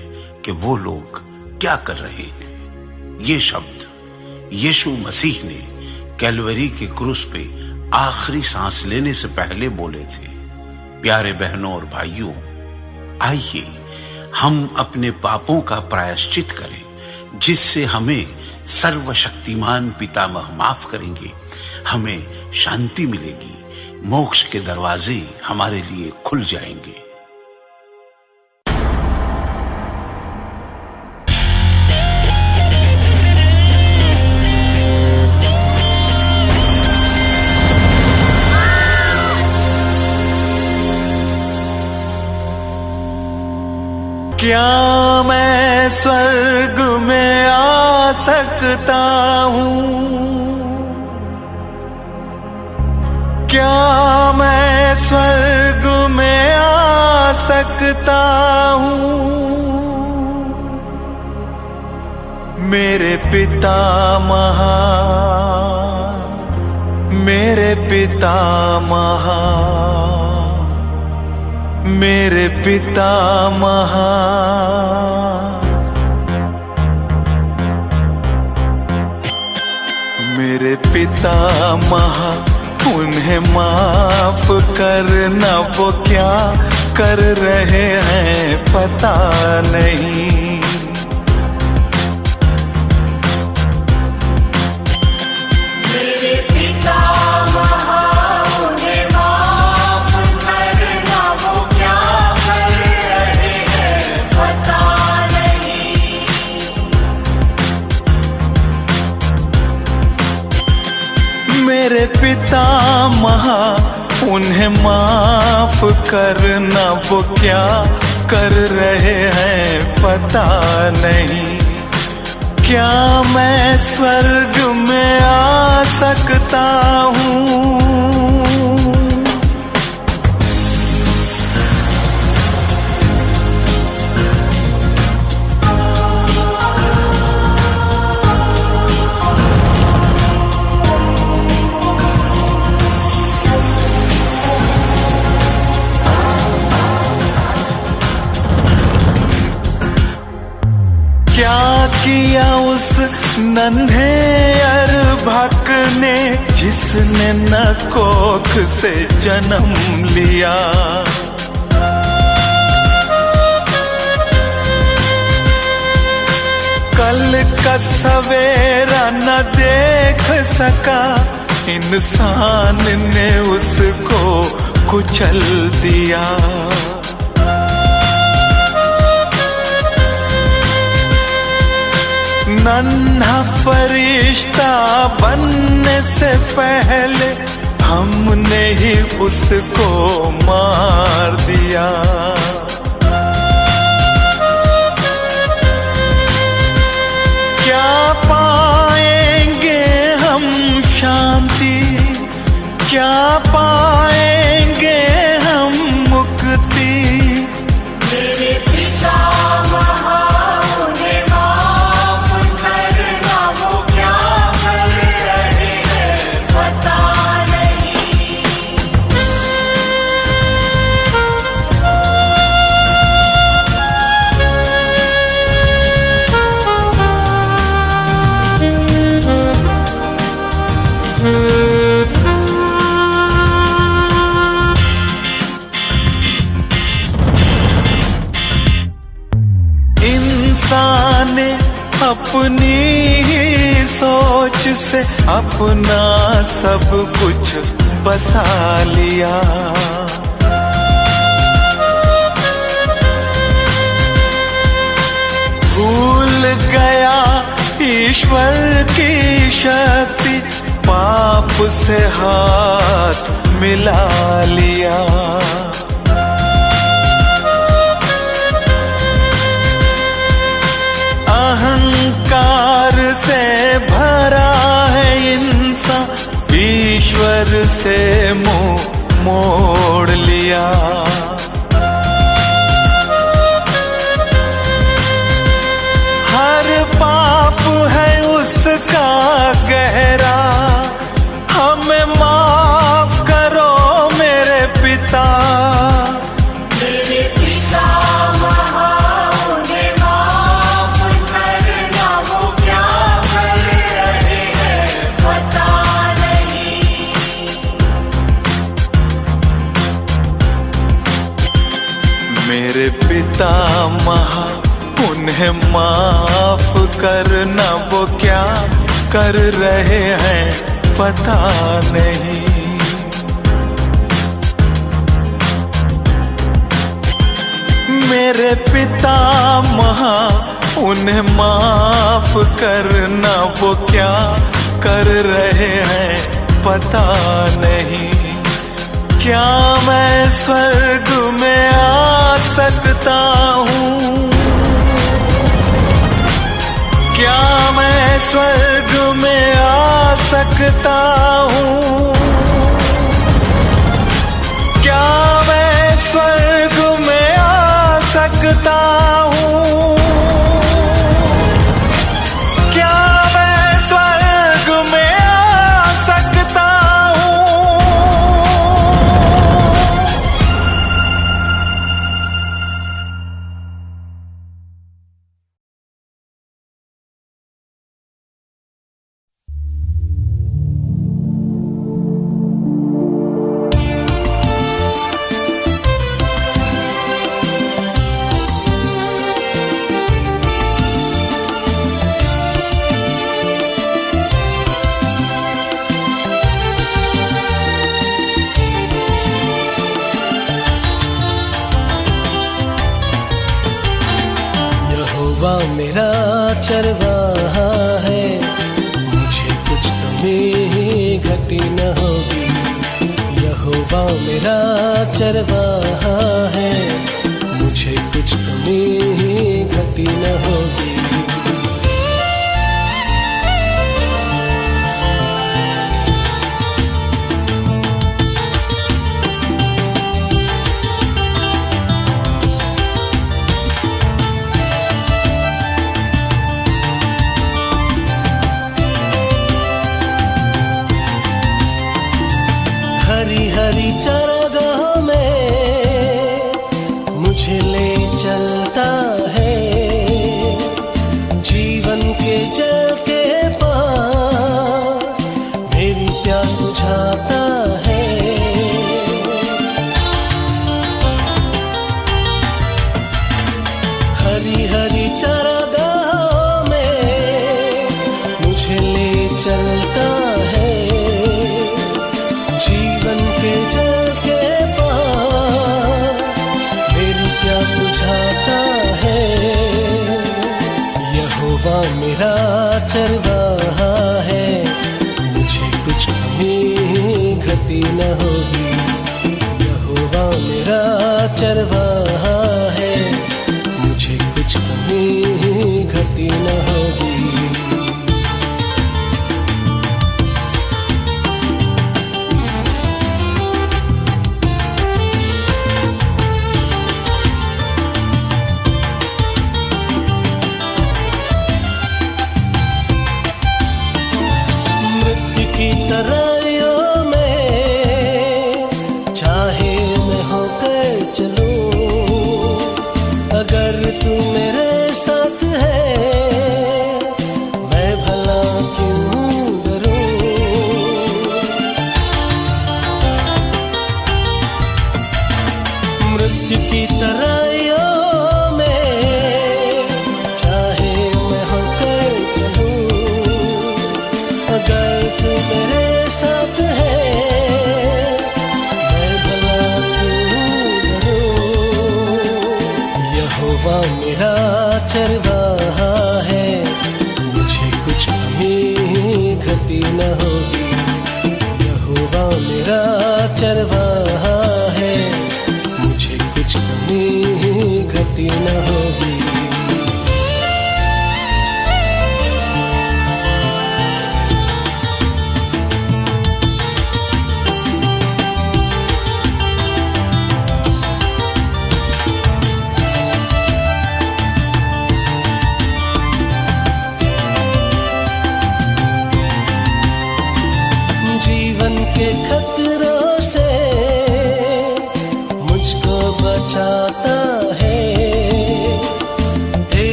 कि वो लोग क्या कर रहे हैं। ये शब्द यीशु मसीह ने कैलवरी के क्रूस पे आखिरी सांस लेने से पहले बोले थे। प्यारे बहनों और भाइयों, आइए हम अपने पापों का प्रायश्चित करें, जिससे हमें सर्वशक्तिमान पितामह माफ़ करेंगे। हमें शांति मिलेगी, मोक्ष के दरवाजे हमारे लिए खुल जाएँगे। क्या मैं स्वर्ग में आ सकता हूँ? क्या मैं स्वर्ग में आ सकता हूँ? मेरे पिता महा मेरे पिता महा मेरे पिता महा। मेरे पिता महा, उन्हें माफ़ करना वो क्या कर रहे हैं पता नहीं। पिता महा, उन्हें माफ़ करना वो क्या कर रहे हैं पता नहीं। क्या मैं स्वर्ग में आ सकता हूँ? क्या उस नन्हे अरभक ने, जिसने न कोख से जन्म लिया। कल का सवेरा न देख सका, इंसान ने उसको कुचल दिया। नन्हा फरिश्ता बनने से पहले हमने ही उसको मार दिया। क्या पाएँगे हम शांति? क्या पाएँगे अपना सब कुछ बसा लिया। भूल गया ईश्वर की शक्ति, पाप से हाथ मिला लिया। से मुँह मोड़ लिया। माफ़ करना वो क्या कर रहे हैं पता नहीं। मेरे पिता महा, उन्हें माफ़ करना वो क्या कर रहे हैं पता नहीं। क्या मैं स्वर्ग में आ सकता हूँ? क्या मैं स्वर्ग में आ सकता हूँ? क्या मैं स्वर्ग में आ सकता हूँ हवा मेरा चरवाहा है। मुझे कुछ कमी घटी न होगी। यहोवा, मेरा चरवाहा है। मुझे कुछ कमी घटी न होगी।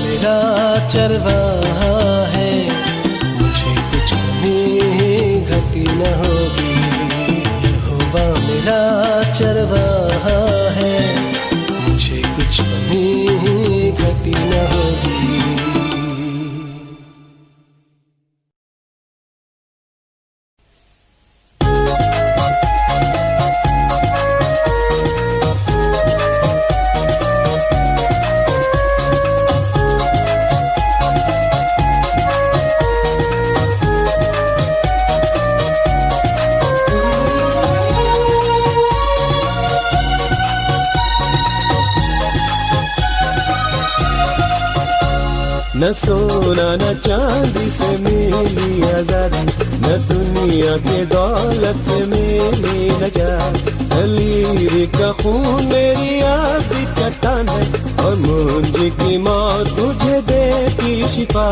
मेरा चरवाहा है, मुझे कुछ भी घटी न होगी। यहोवा मेरा चरवाहा है, मुझे कुछ भी घटी न होगी। खून मेरी आदि चट्टान है। और मुंज की माँ तुझे देती शिपा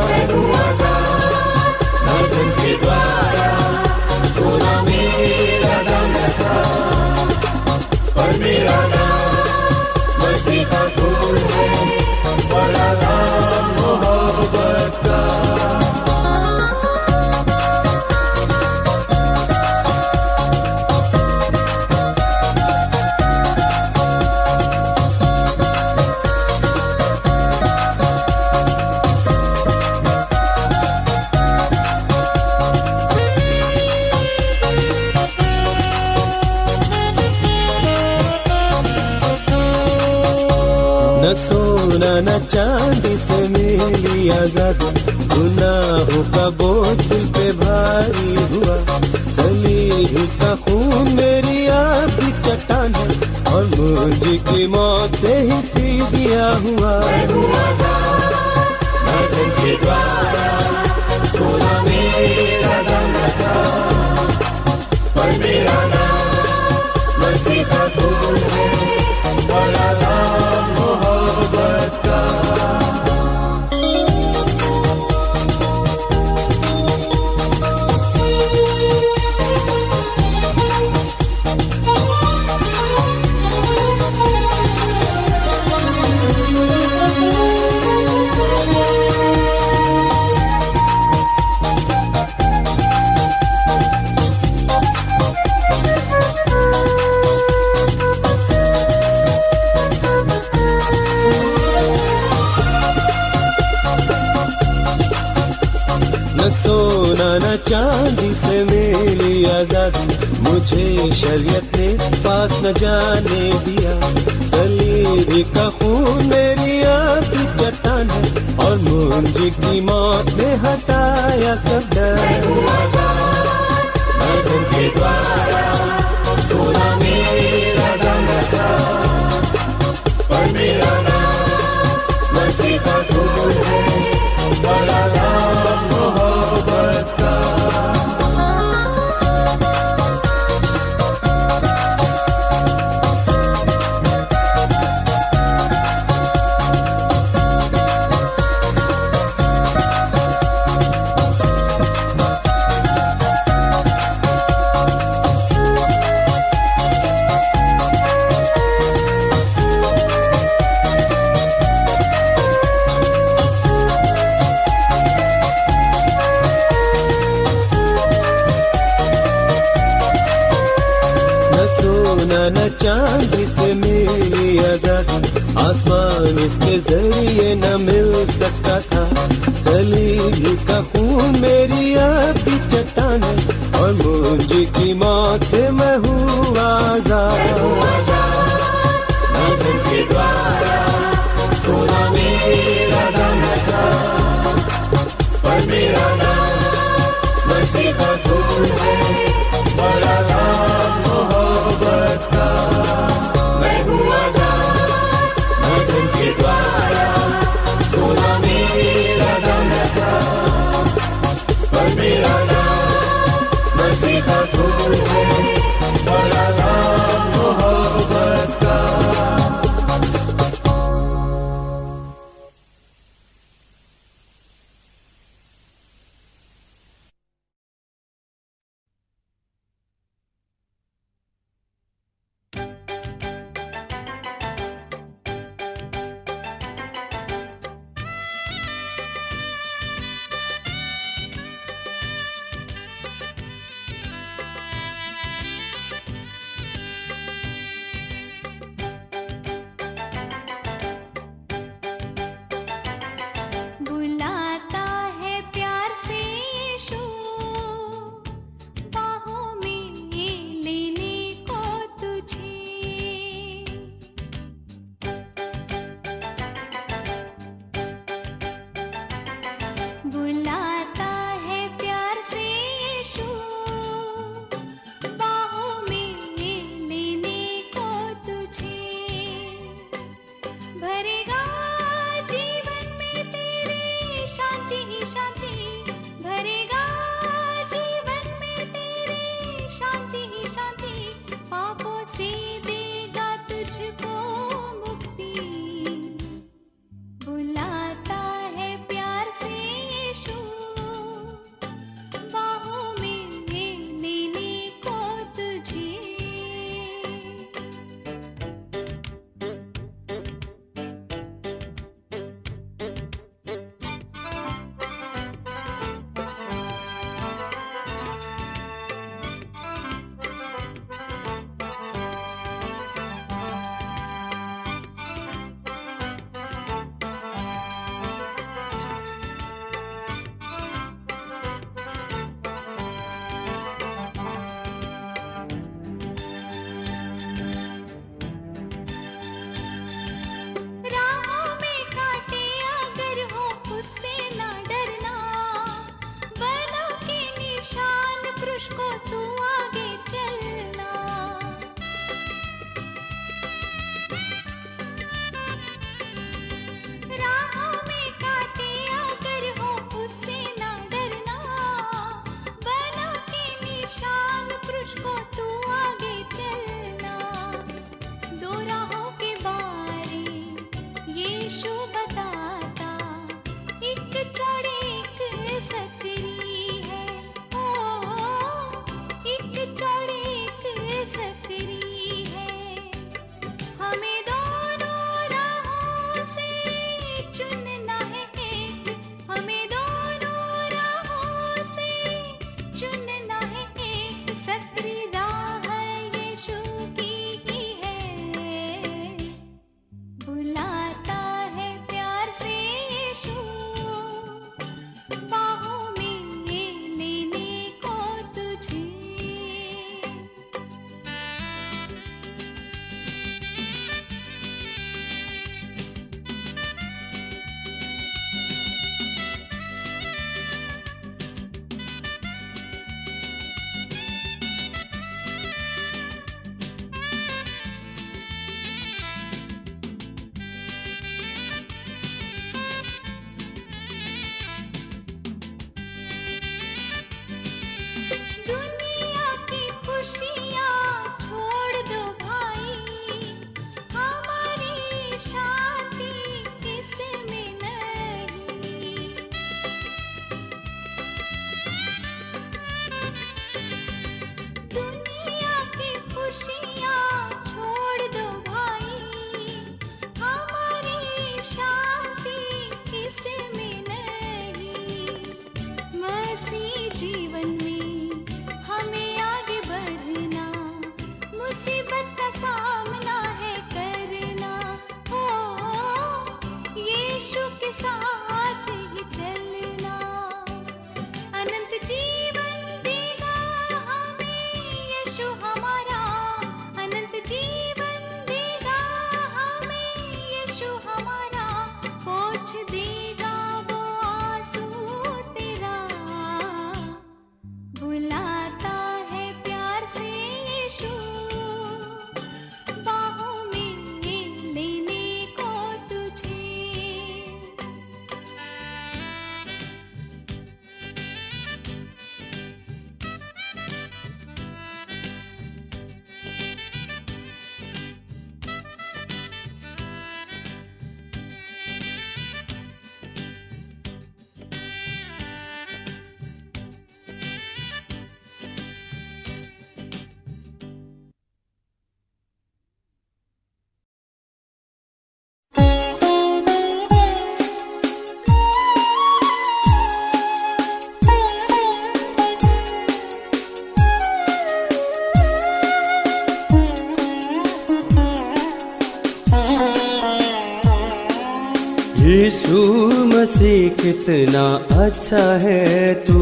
मसीह कितना अच्छा है तू।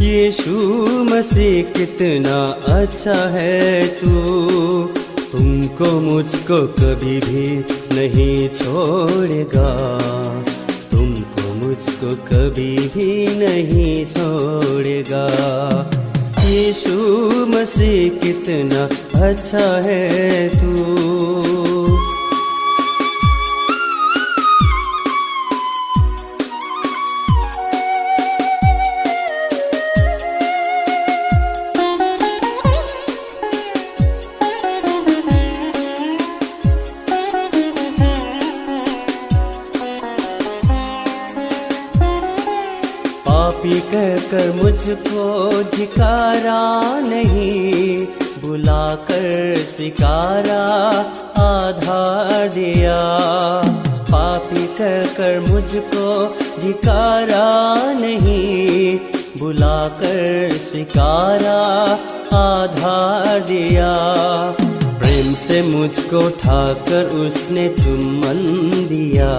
यीशु मसीह कितना अच्छा है तू। तुमको मुझको कभी भी नहीं छोड़ेगा। तुमको मुझको कभी भी नहीं छोड़ेगा। यीशु मसीह कितना अच्छा है तू। उसने चुम्बन दिया।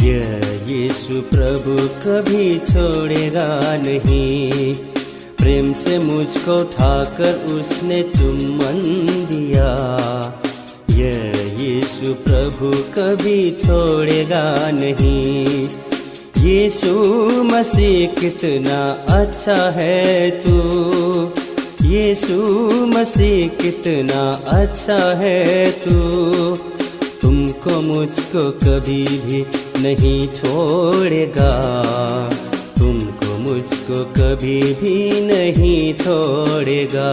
यह यीशु प्रभु कभी छोड़ेगा नहीं। प्रेम से मुझको उठाकर उसने चुम्बन दिया। यह यीशु प्रभु कभी छोड़ेगा नहीं। यीशु मसीह कितना अच्छा है तू। यीशु मसीह कितना अच्छा है तू। तुमको मुझको कभी भी नहीं छोड़ेगा। तुमको मुझको कभी भी नहीं छोड़ेगा।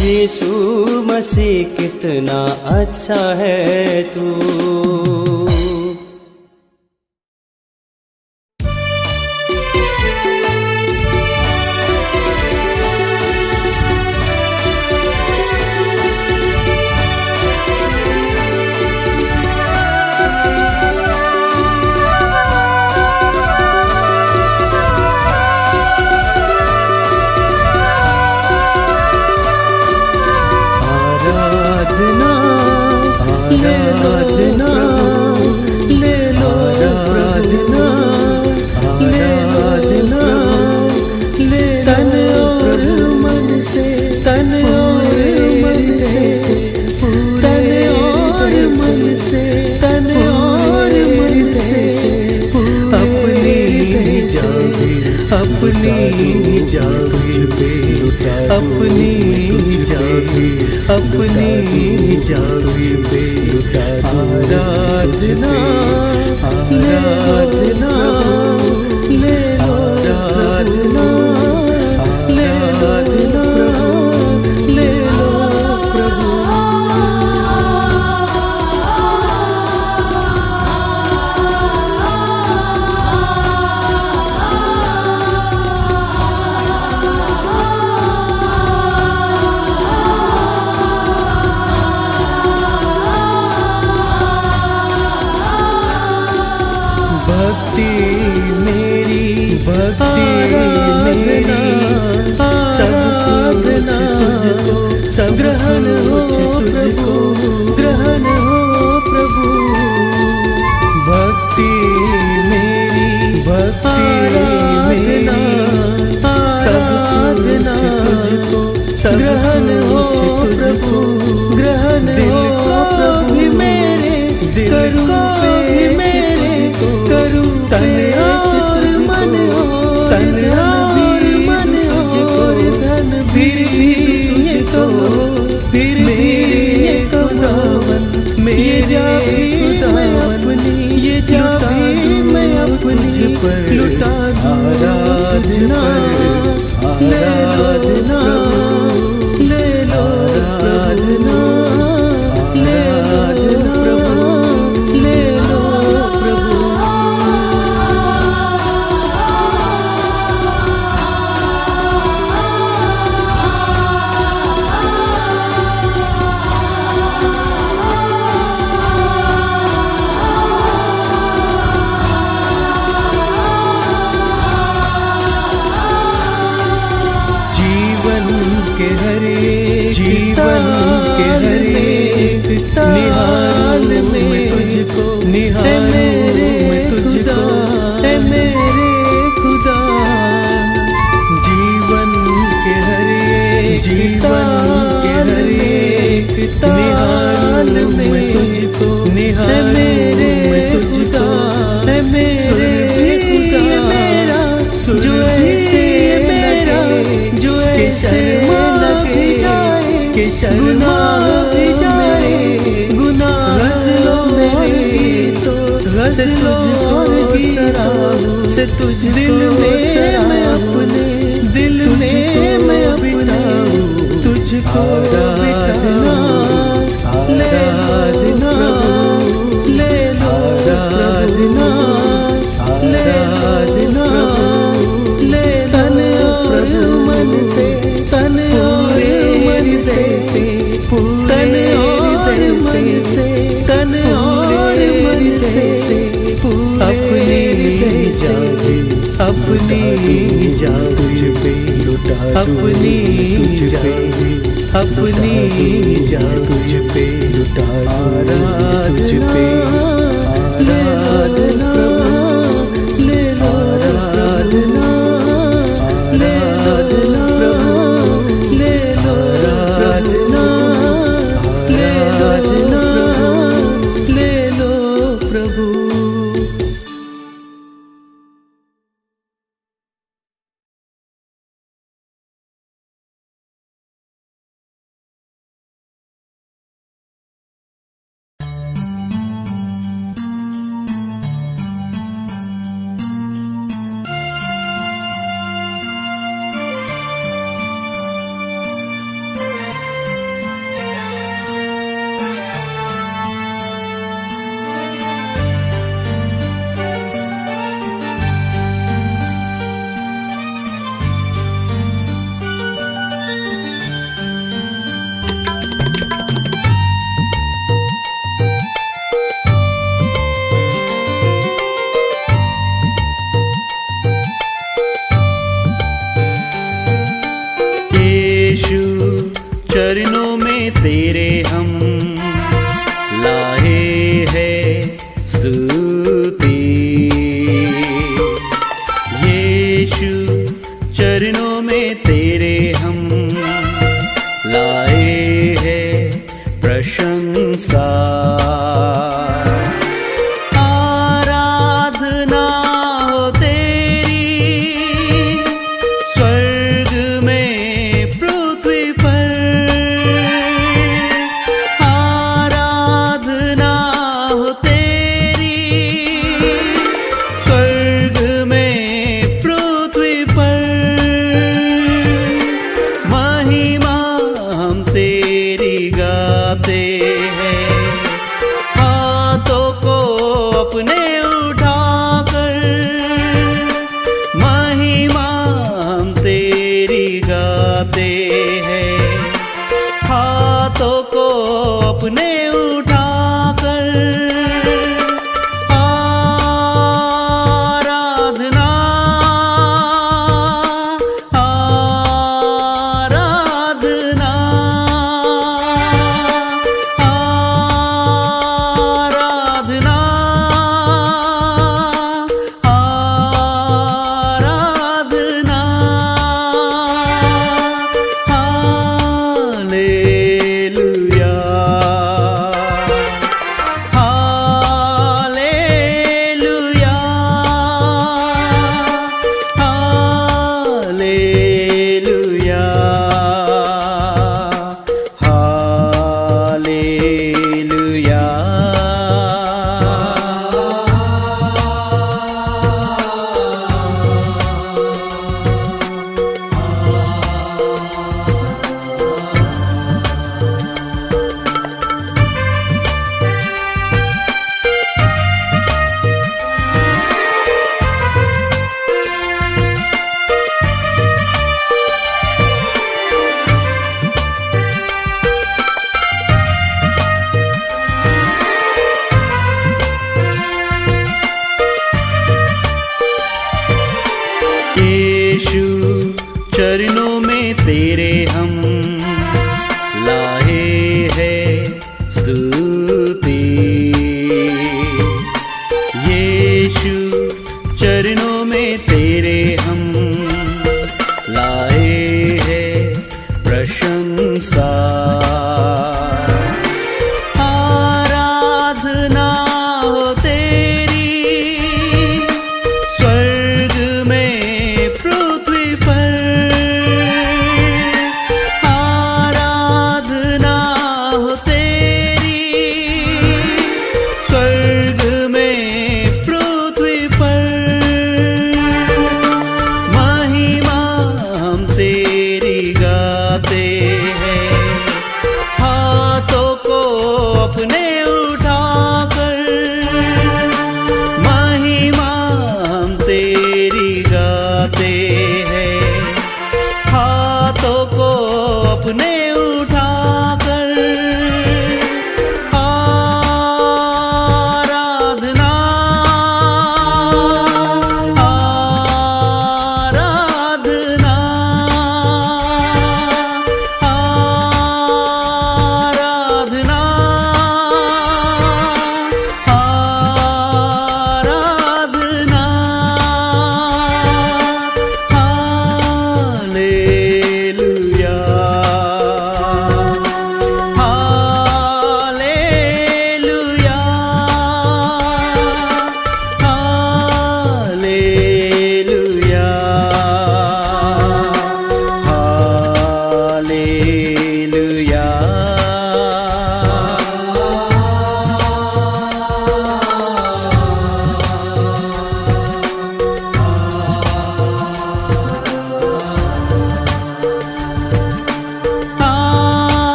यीशु मसीह कितना अच्छा है तू।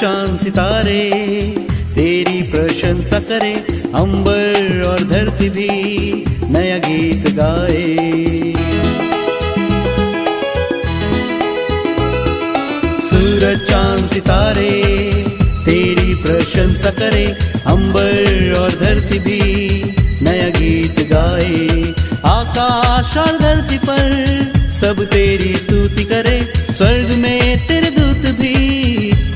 चाँद सितारे, तेरी प्रशंसा करे, अंबर और धरती भी नया गीत गाए। सूरज, चाँद, सितारे, तेरी प्रशंसा करे, अंबर और धरती भी नया गीत गाए। आकाश और धरती पर सब तेरी स्तुति करे, स्वर्ग में तेरे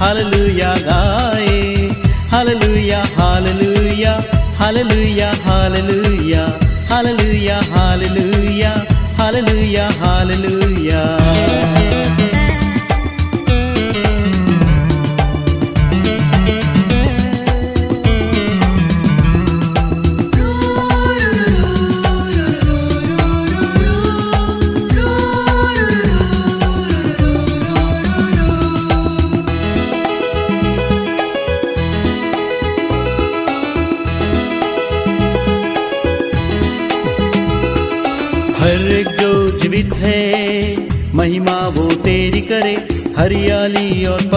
hallelujah gaye. Hallelujah hallelujah. Hallelujah hallelujah. Hallelujah hallelujah. Hallelujah hallelujah.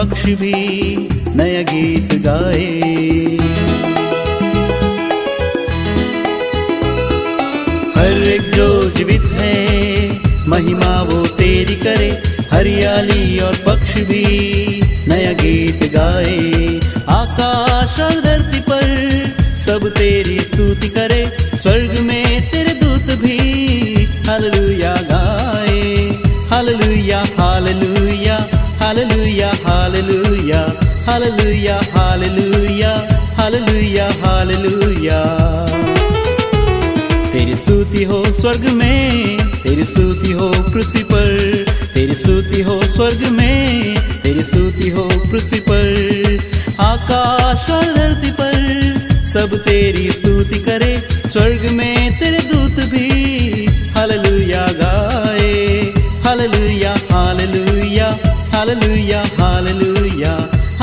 पक्षी भी नया गीत गाए। हर एक जो जीवित है, महिमा वो तेरी करे। हरियाली और पक्ष भी नया गीत गाए। आकाश और धरती पर सब तेरी स्तुति करे। स्वर्ग में तेरे दूत भी हालेलुया गाए। Hallelujah hallelujah. Hallelujah hallelujah hallelujah hallelujah तेरी स्तुति हो स्वर्ग में, तेरी स्तुति हो पृथ्वी पर। तेरी स्तुति हो स्वर्ग में, तेरी स्तुति हो पृथ्वी पर। आकाश और धरती पर सब तेरी स्तुति करे। स्वर्ग में तेरे दूत भी हालेलुया गाए। Hallelujah hallelujah hallelujah hallelujah.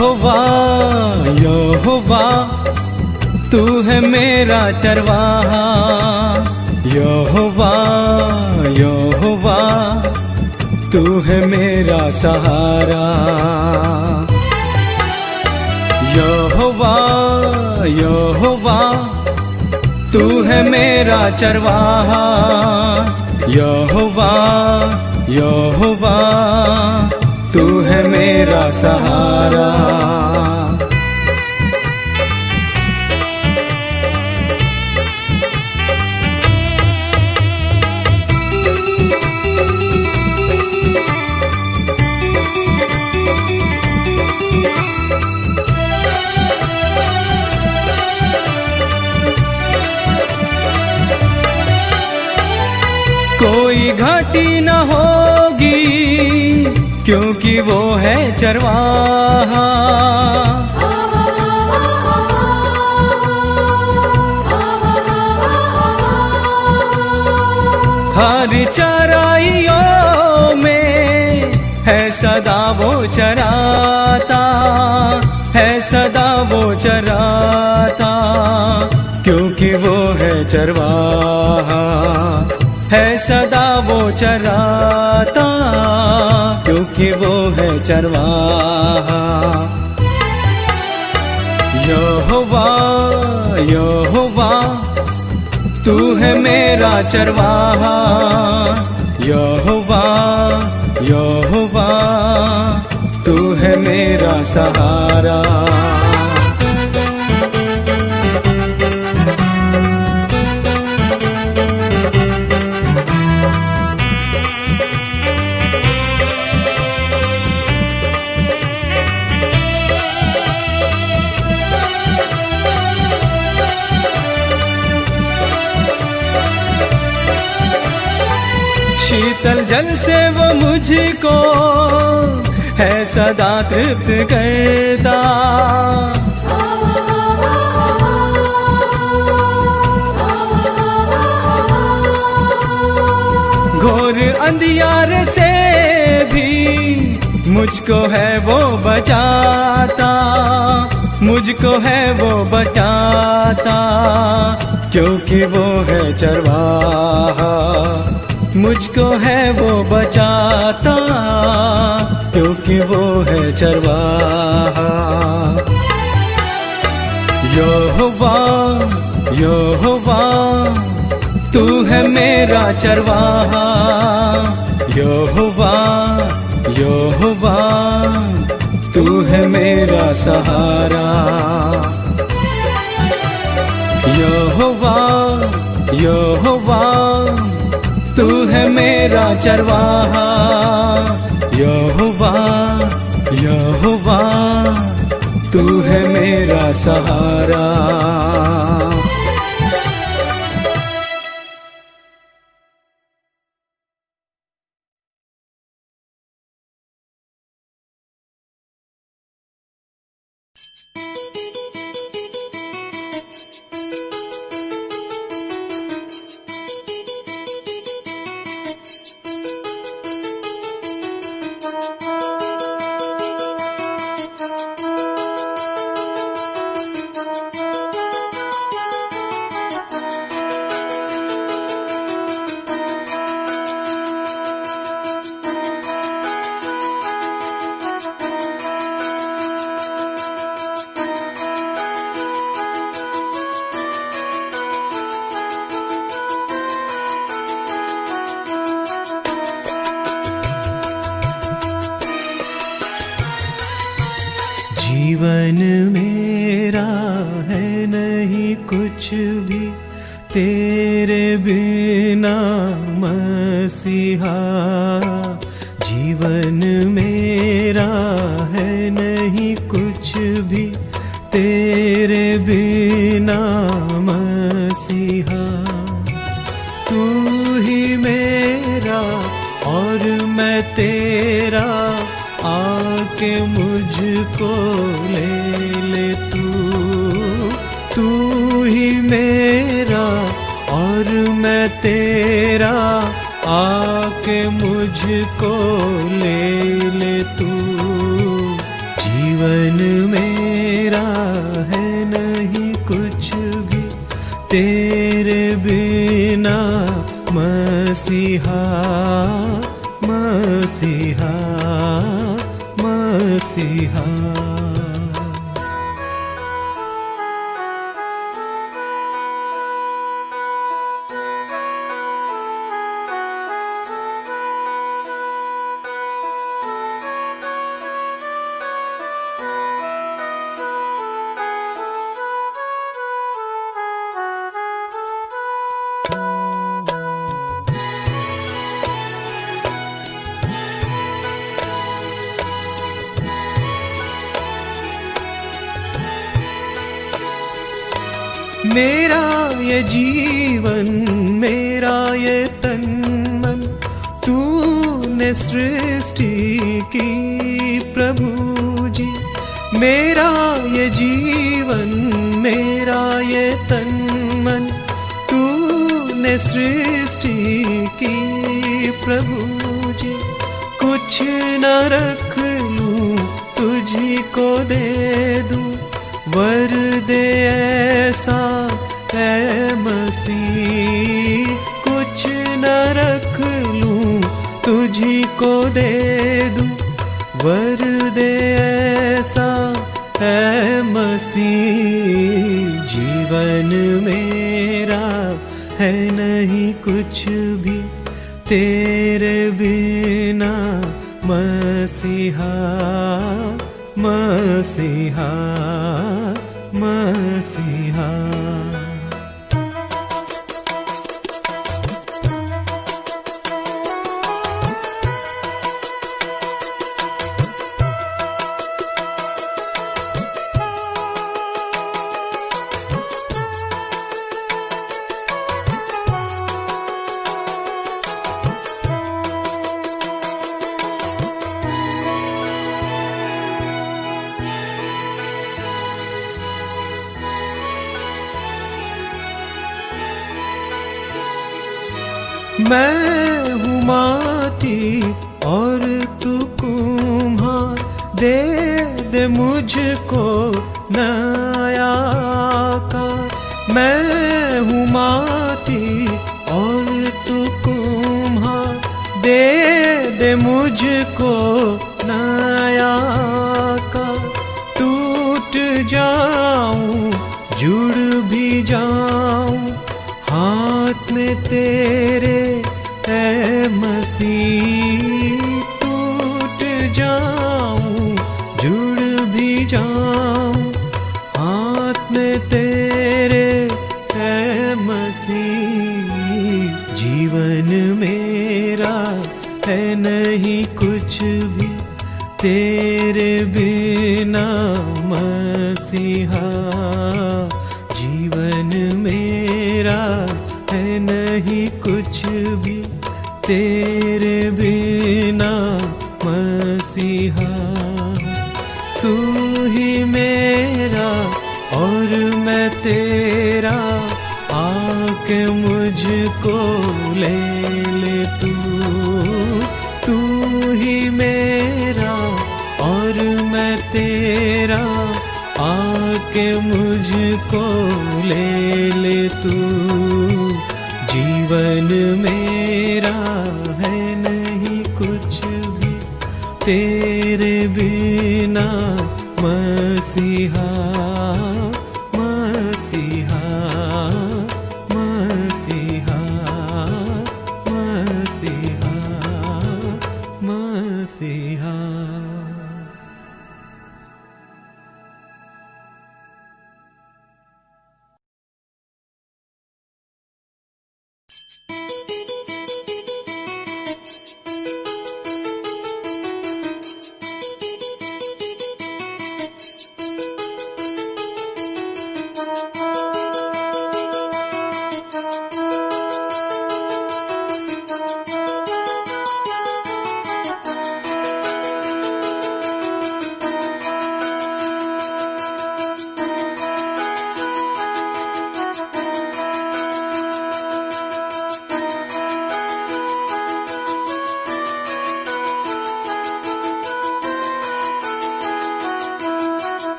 यहोवा यहोवा, तू है मेरा चरवाहा। यहोवा यहोवा, तू है मेरा सहारा। यहोवा यहोवा, तू है मेरा चरवाहा। यहोवा यहोवा तू है मेरा सहारा। कोई घाटी न होगी क्योंकि वो है चरवाहा। हर चराइयों में है सदा वो चराता, है सदा वो चराता, क्योंकि वो है चरवाहा। है सदा वो चराता, क्योंकि वो है चरवाहा। यहोवा यहोवा, तू है मेरा चरवाहा। यहोवा यहोवा, तू है मेरा सहारा। जल से वो मुझको है सदा तृप्त करता। घोर अंधियार से भी मुझको है वो बचाता। मुझको है वो बचाता, क्योंकि वो है चरवाहा। मुझको है वो बचाता, क्योंकि वो है चरवाहा। यहोवा यहोवा तू है मेरा चरवाहा। यहोवा यहोवा तू है मेरा सहारा। यहोवा यहोवा तू है मेरा चरवाहा। यहोवा यहोवा तू है मेरा सहारा। हाँ, तू ही मेरा और मैं तेरा, आके मुझको ले ले तू। तू ही मेरा और मैं तेरा, आके मुझको ले ले तू। जीवन में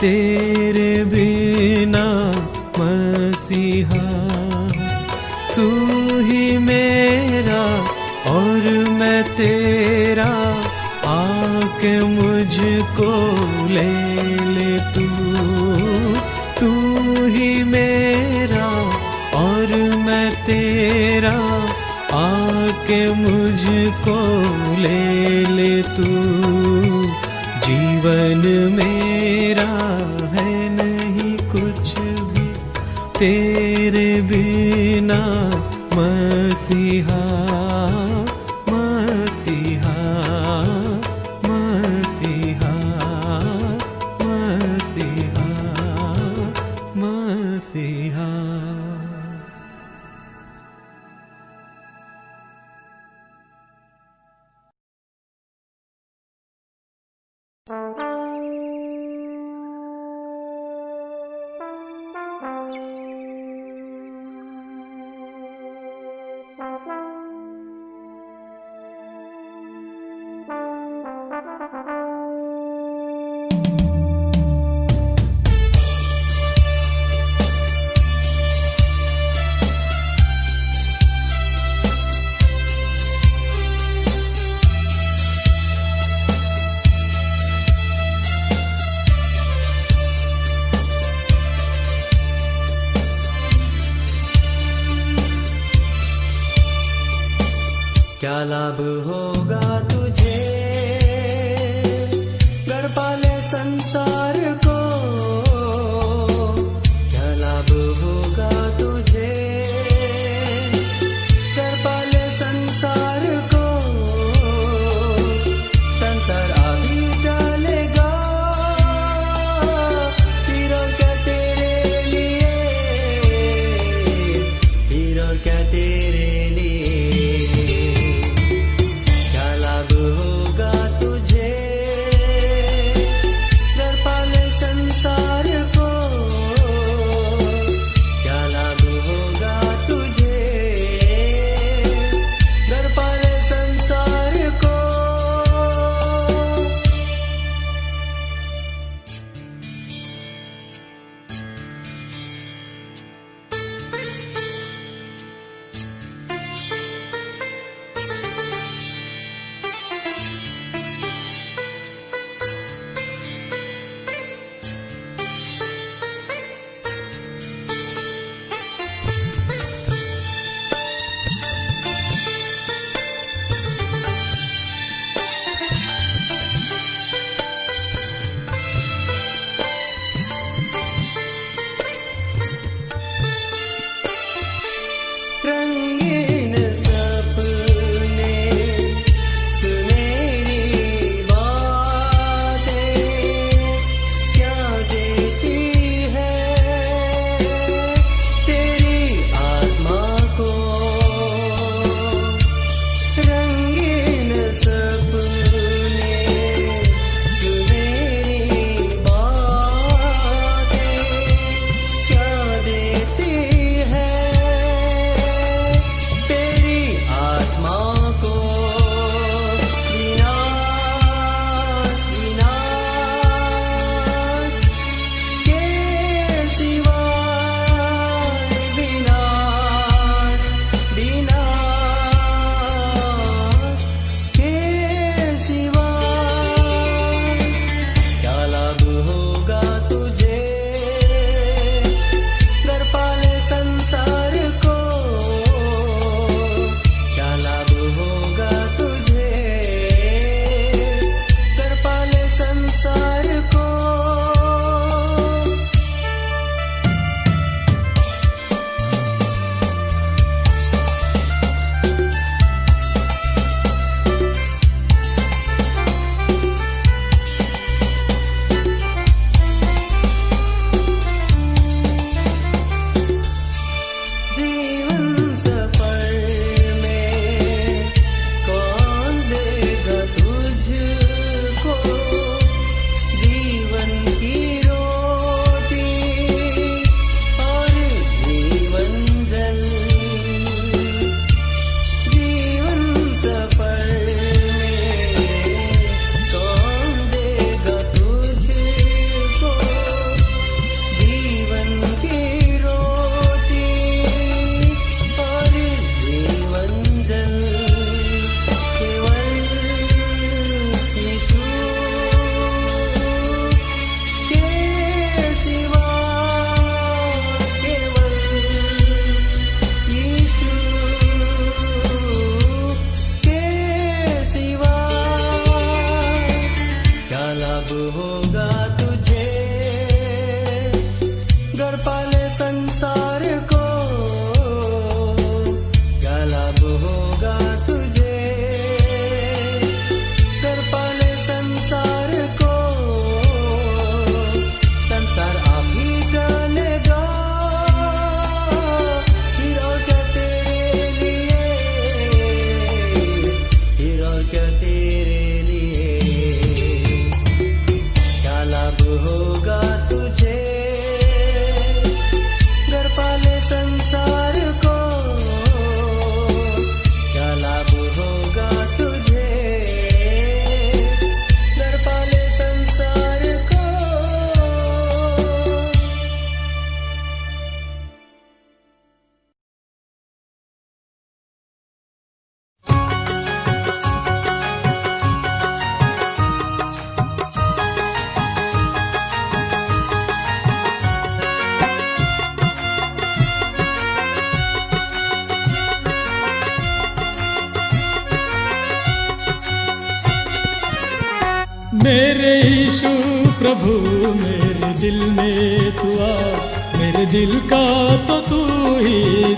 तेरे बिना मसीहा, तू ही मेरा और मैं तेरा, आके मुझको ले ले तू। तू ही मेरा और मैं तेरा, आके मुझको ले ले तू। जीवन में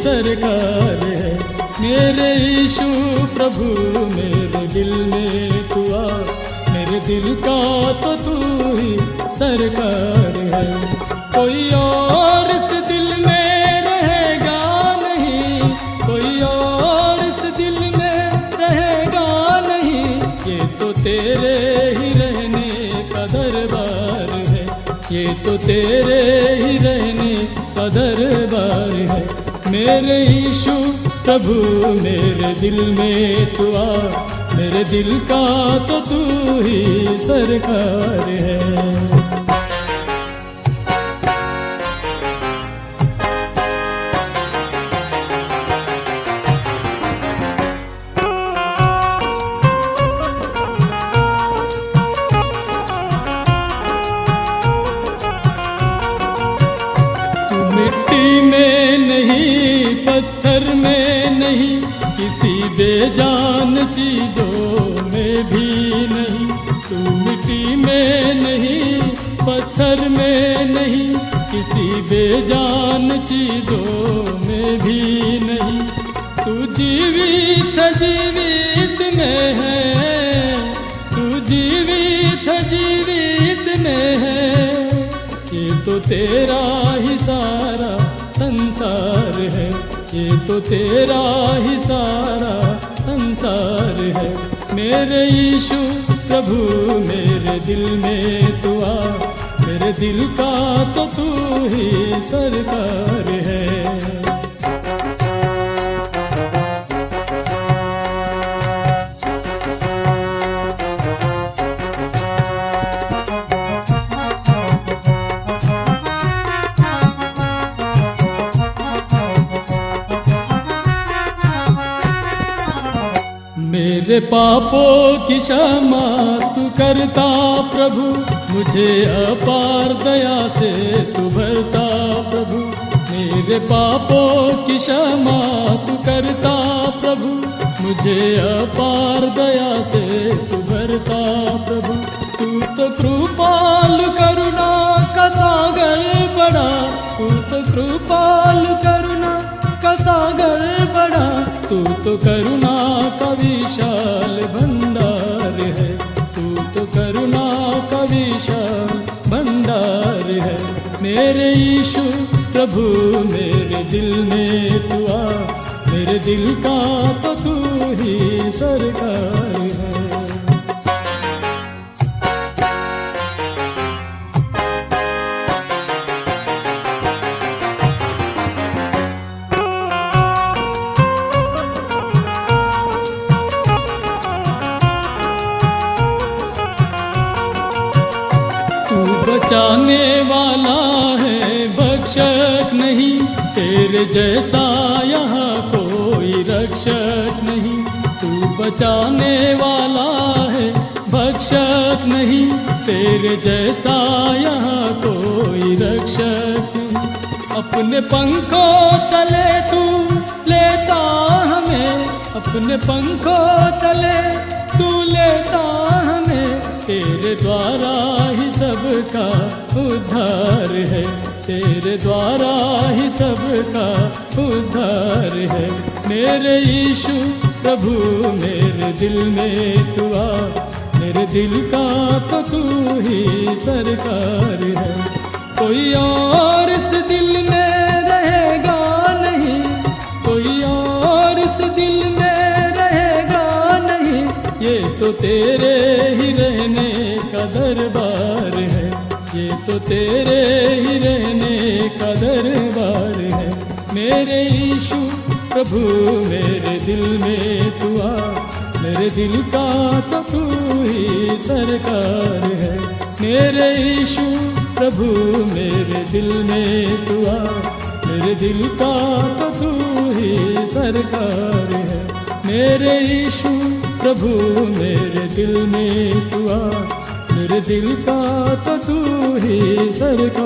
सरकार है। मेरे यीशु प्रभु, मेरे दिल में तू आ। मेरे दिल का तो तू ही सरकार है। कोई और इस दिल में रहेगा नहीं। कोई और इस दिल में रहेगा नहीं। ये तो तेरे ही रहने का दरबार है। ये तो तेरे ही रहने का दरबार है। मेरे यीशु, प्रभु मेरे दिल में तू आ। मेरे दिल का तो तू ही सरकार है। तेरा ही सारा संसार है। ये तो तेरा ही सारा संसार है। मेरे यीशु प्रभु, मेरे दिल में तू आ। मेरे दिल का तो तू ही सरकार है। पापों की क्षमा तू करता प्रभु। मुझे अपार दया से तू भरता प्रभु। मेरे पापों की क्षमा तू करता प्रभु। मुझे अपार दया से तू भरता प्रभु। तू तो कृपाल करुणा का सागर बड़ा। तू तो कृपाल करुणा का सागर बड़ा। तू तो करुणा का विशाल है तू तो करुणा का विशाल भंडार है। मेरे यीशु प्रभु, मेरे दिल में तू आ। मेरे दिल का तो तू ही सरकार अपने पंखों तले तू, लेता हमें। अपने पंखों तले तू, लेता हमें। तेरे द्वारा ही सबका उद्धार है। तेरे द्वारा ही सबका उद्धार है। मेरे यीशु, प्रभु, मेरे दिल में तू आ। मेरे दिल का तो तू ही सरकार है। कोई और इस दिल में तेरे ही रहने का दरबार है। ये तो तेरे ही रहने का दरबार है। मेरे यीशु, प्रभु, मेरे दिल में तू आ। मेरे दिल का तो तू ही सरकार है। मेरे यीशु, प्रभु, मेरे दिल में तू आ। मेरे दिल का तो तू ही सरकार है। मेरे यीशु प्रभु मेरे दिल में तू आ मेरे दिल का तो तू ही सरकार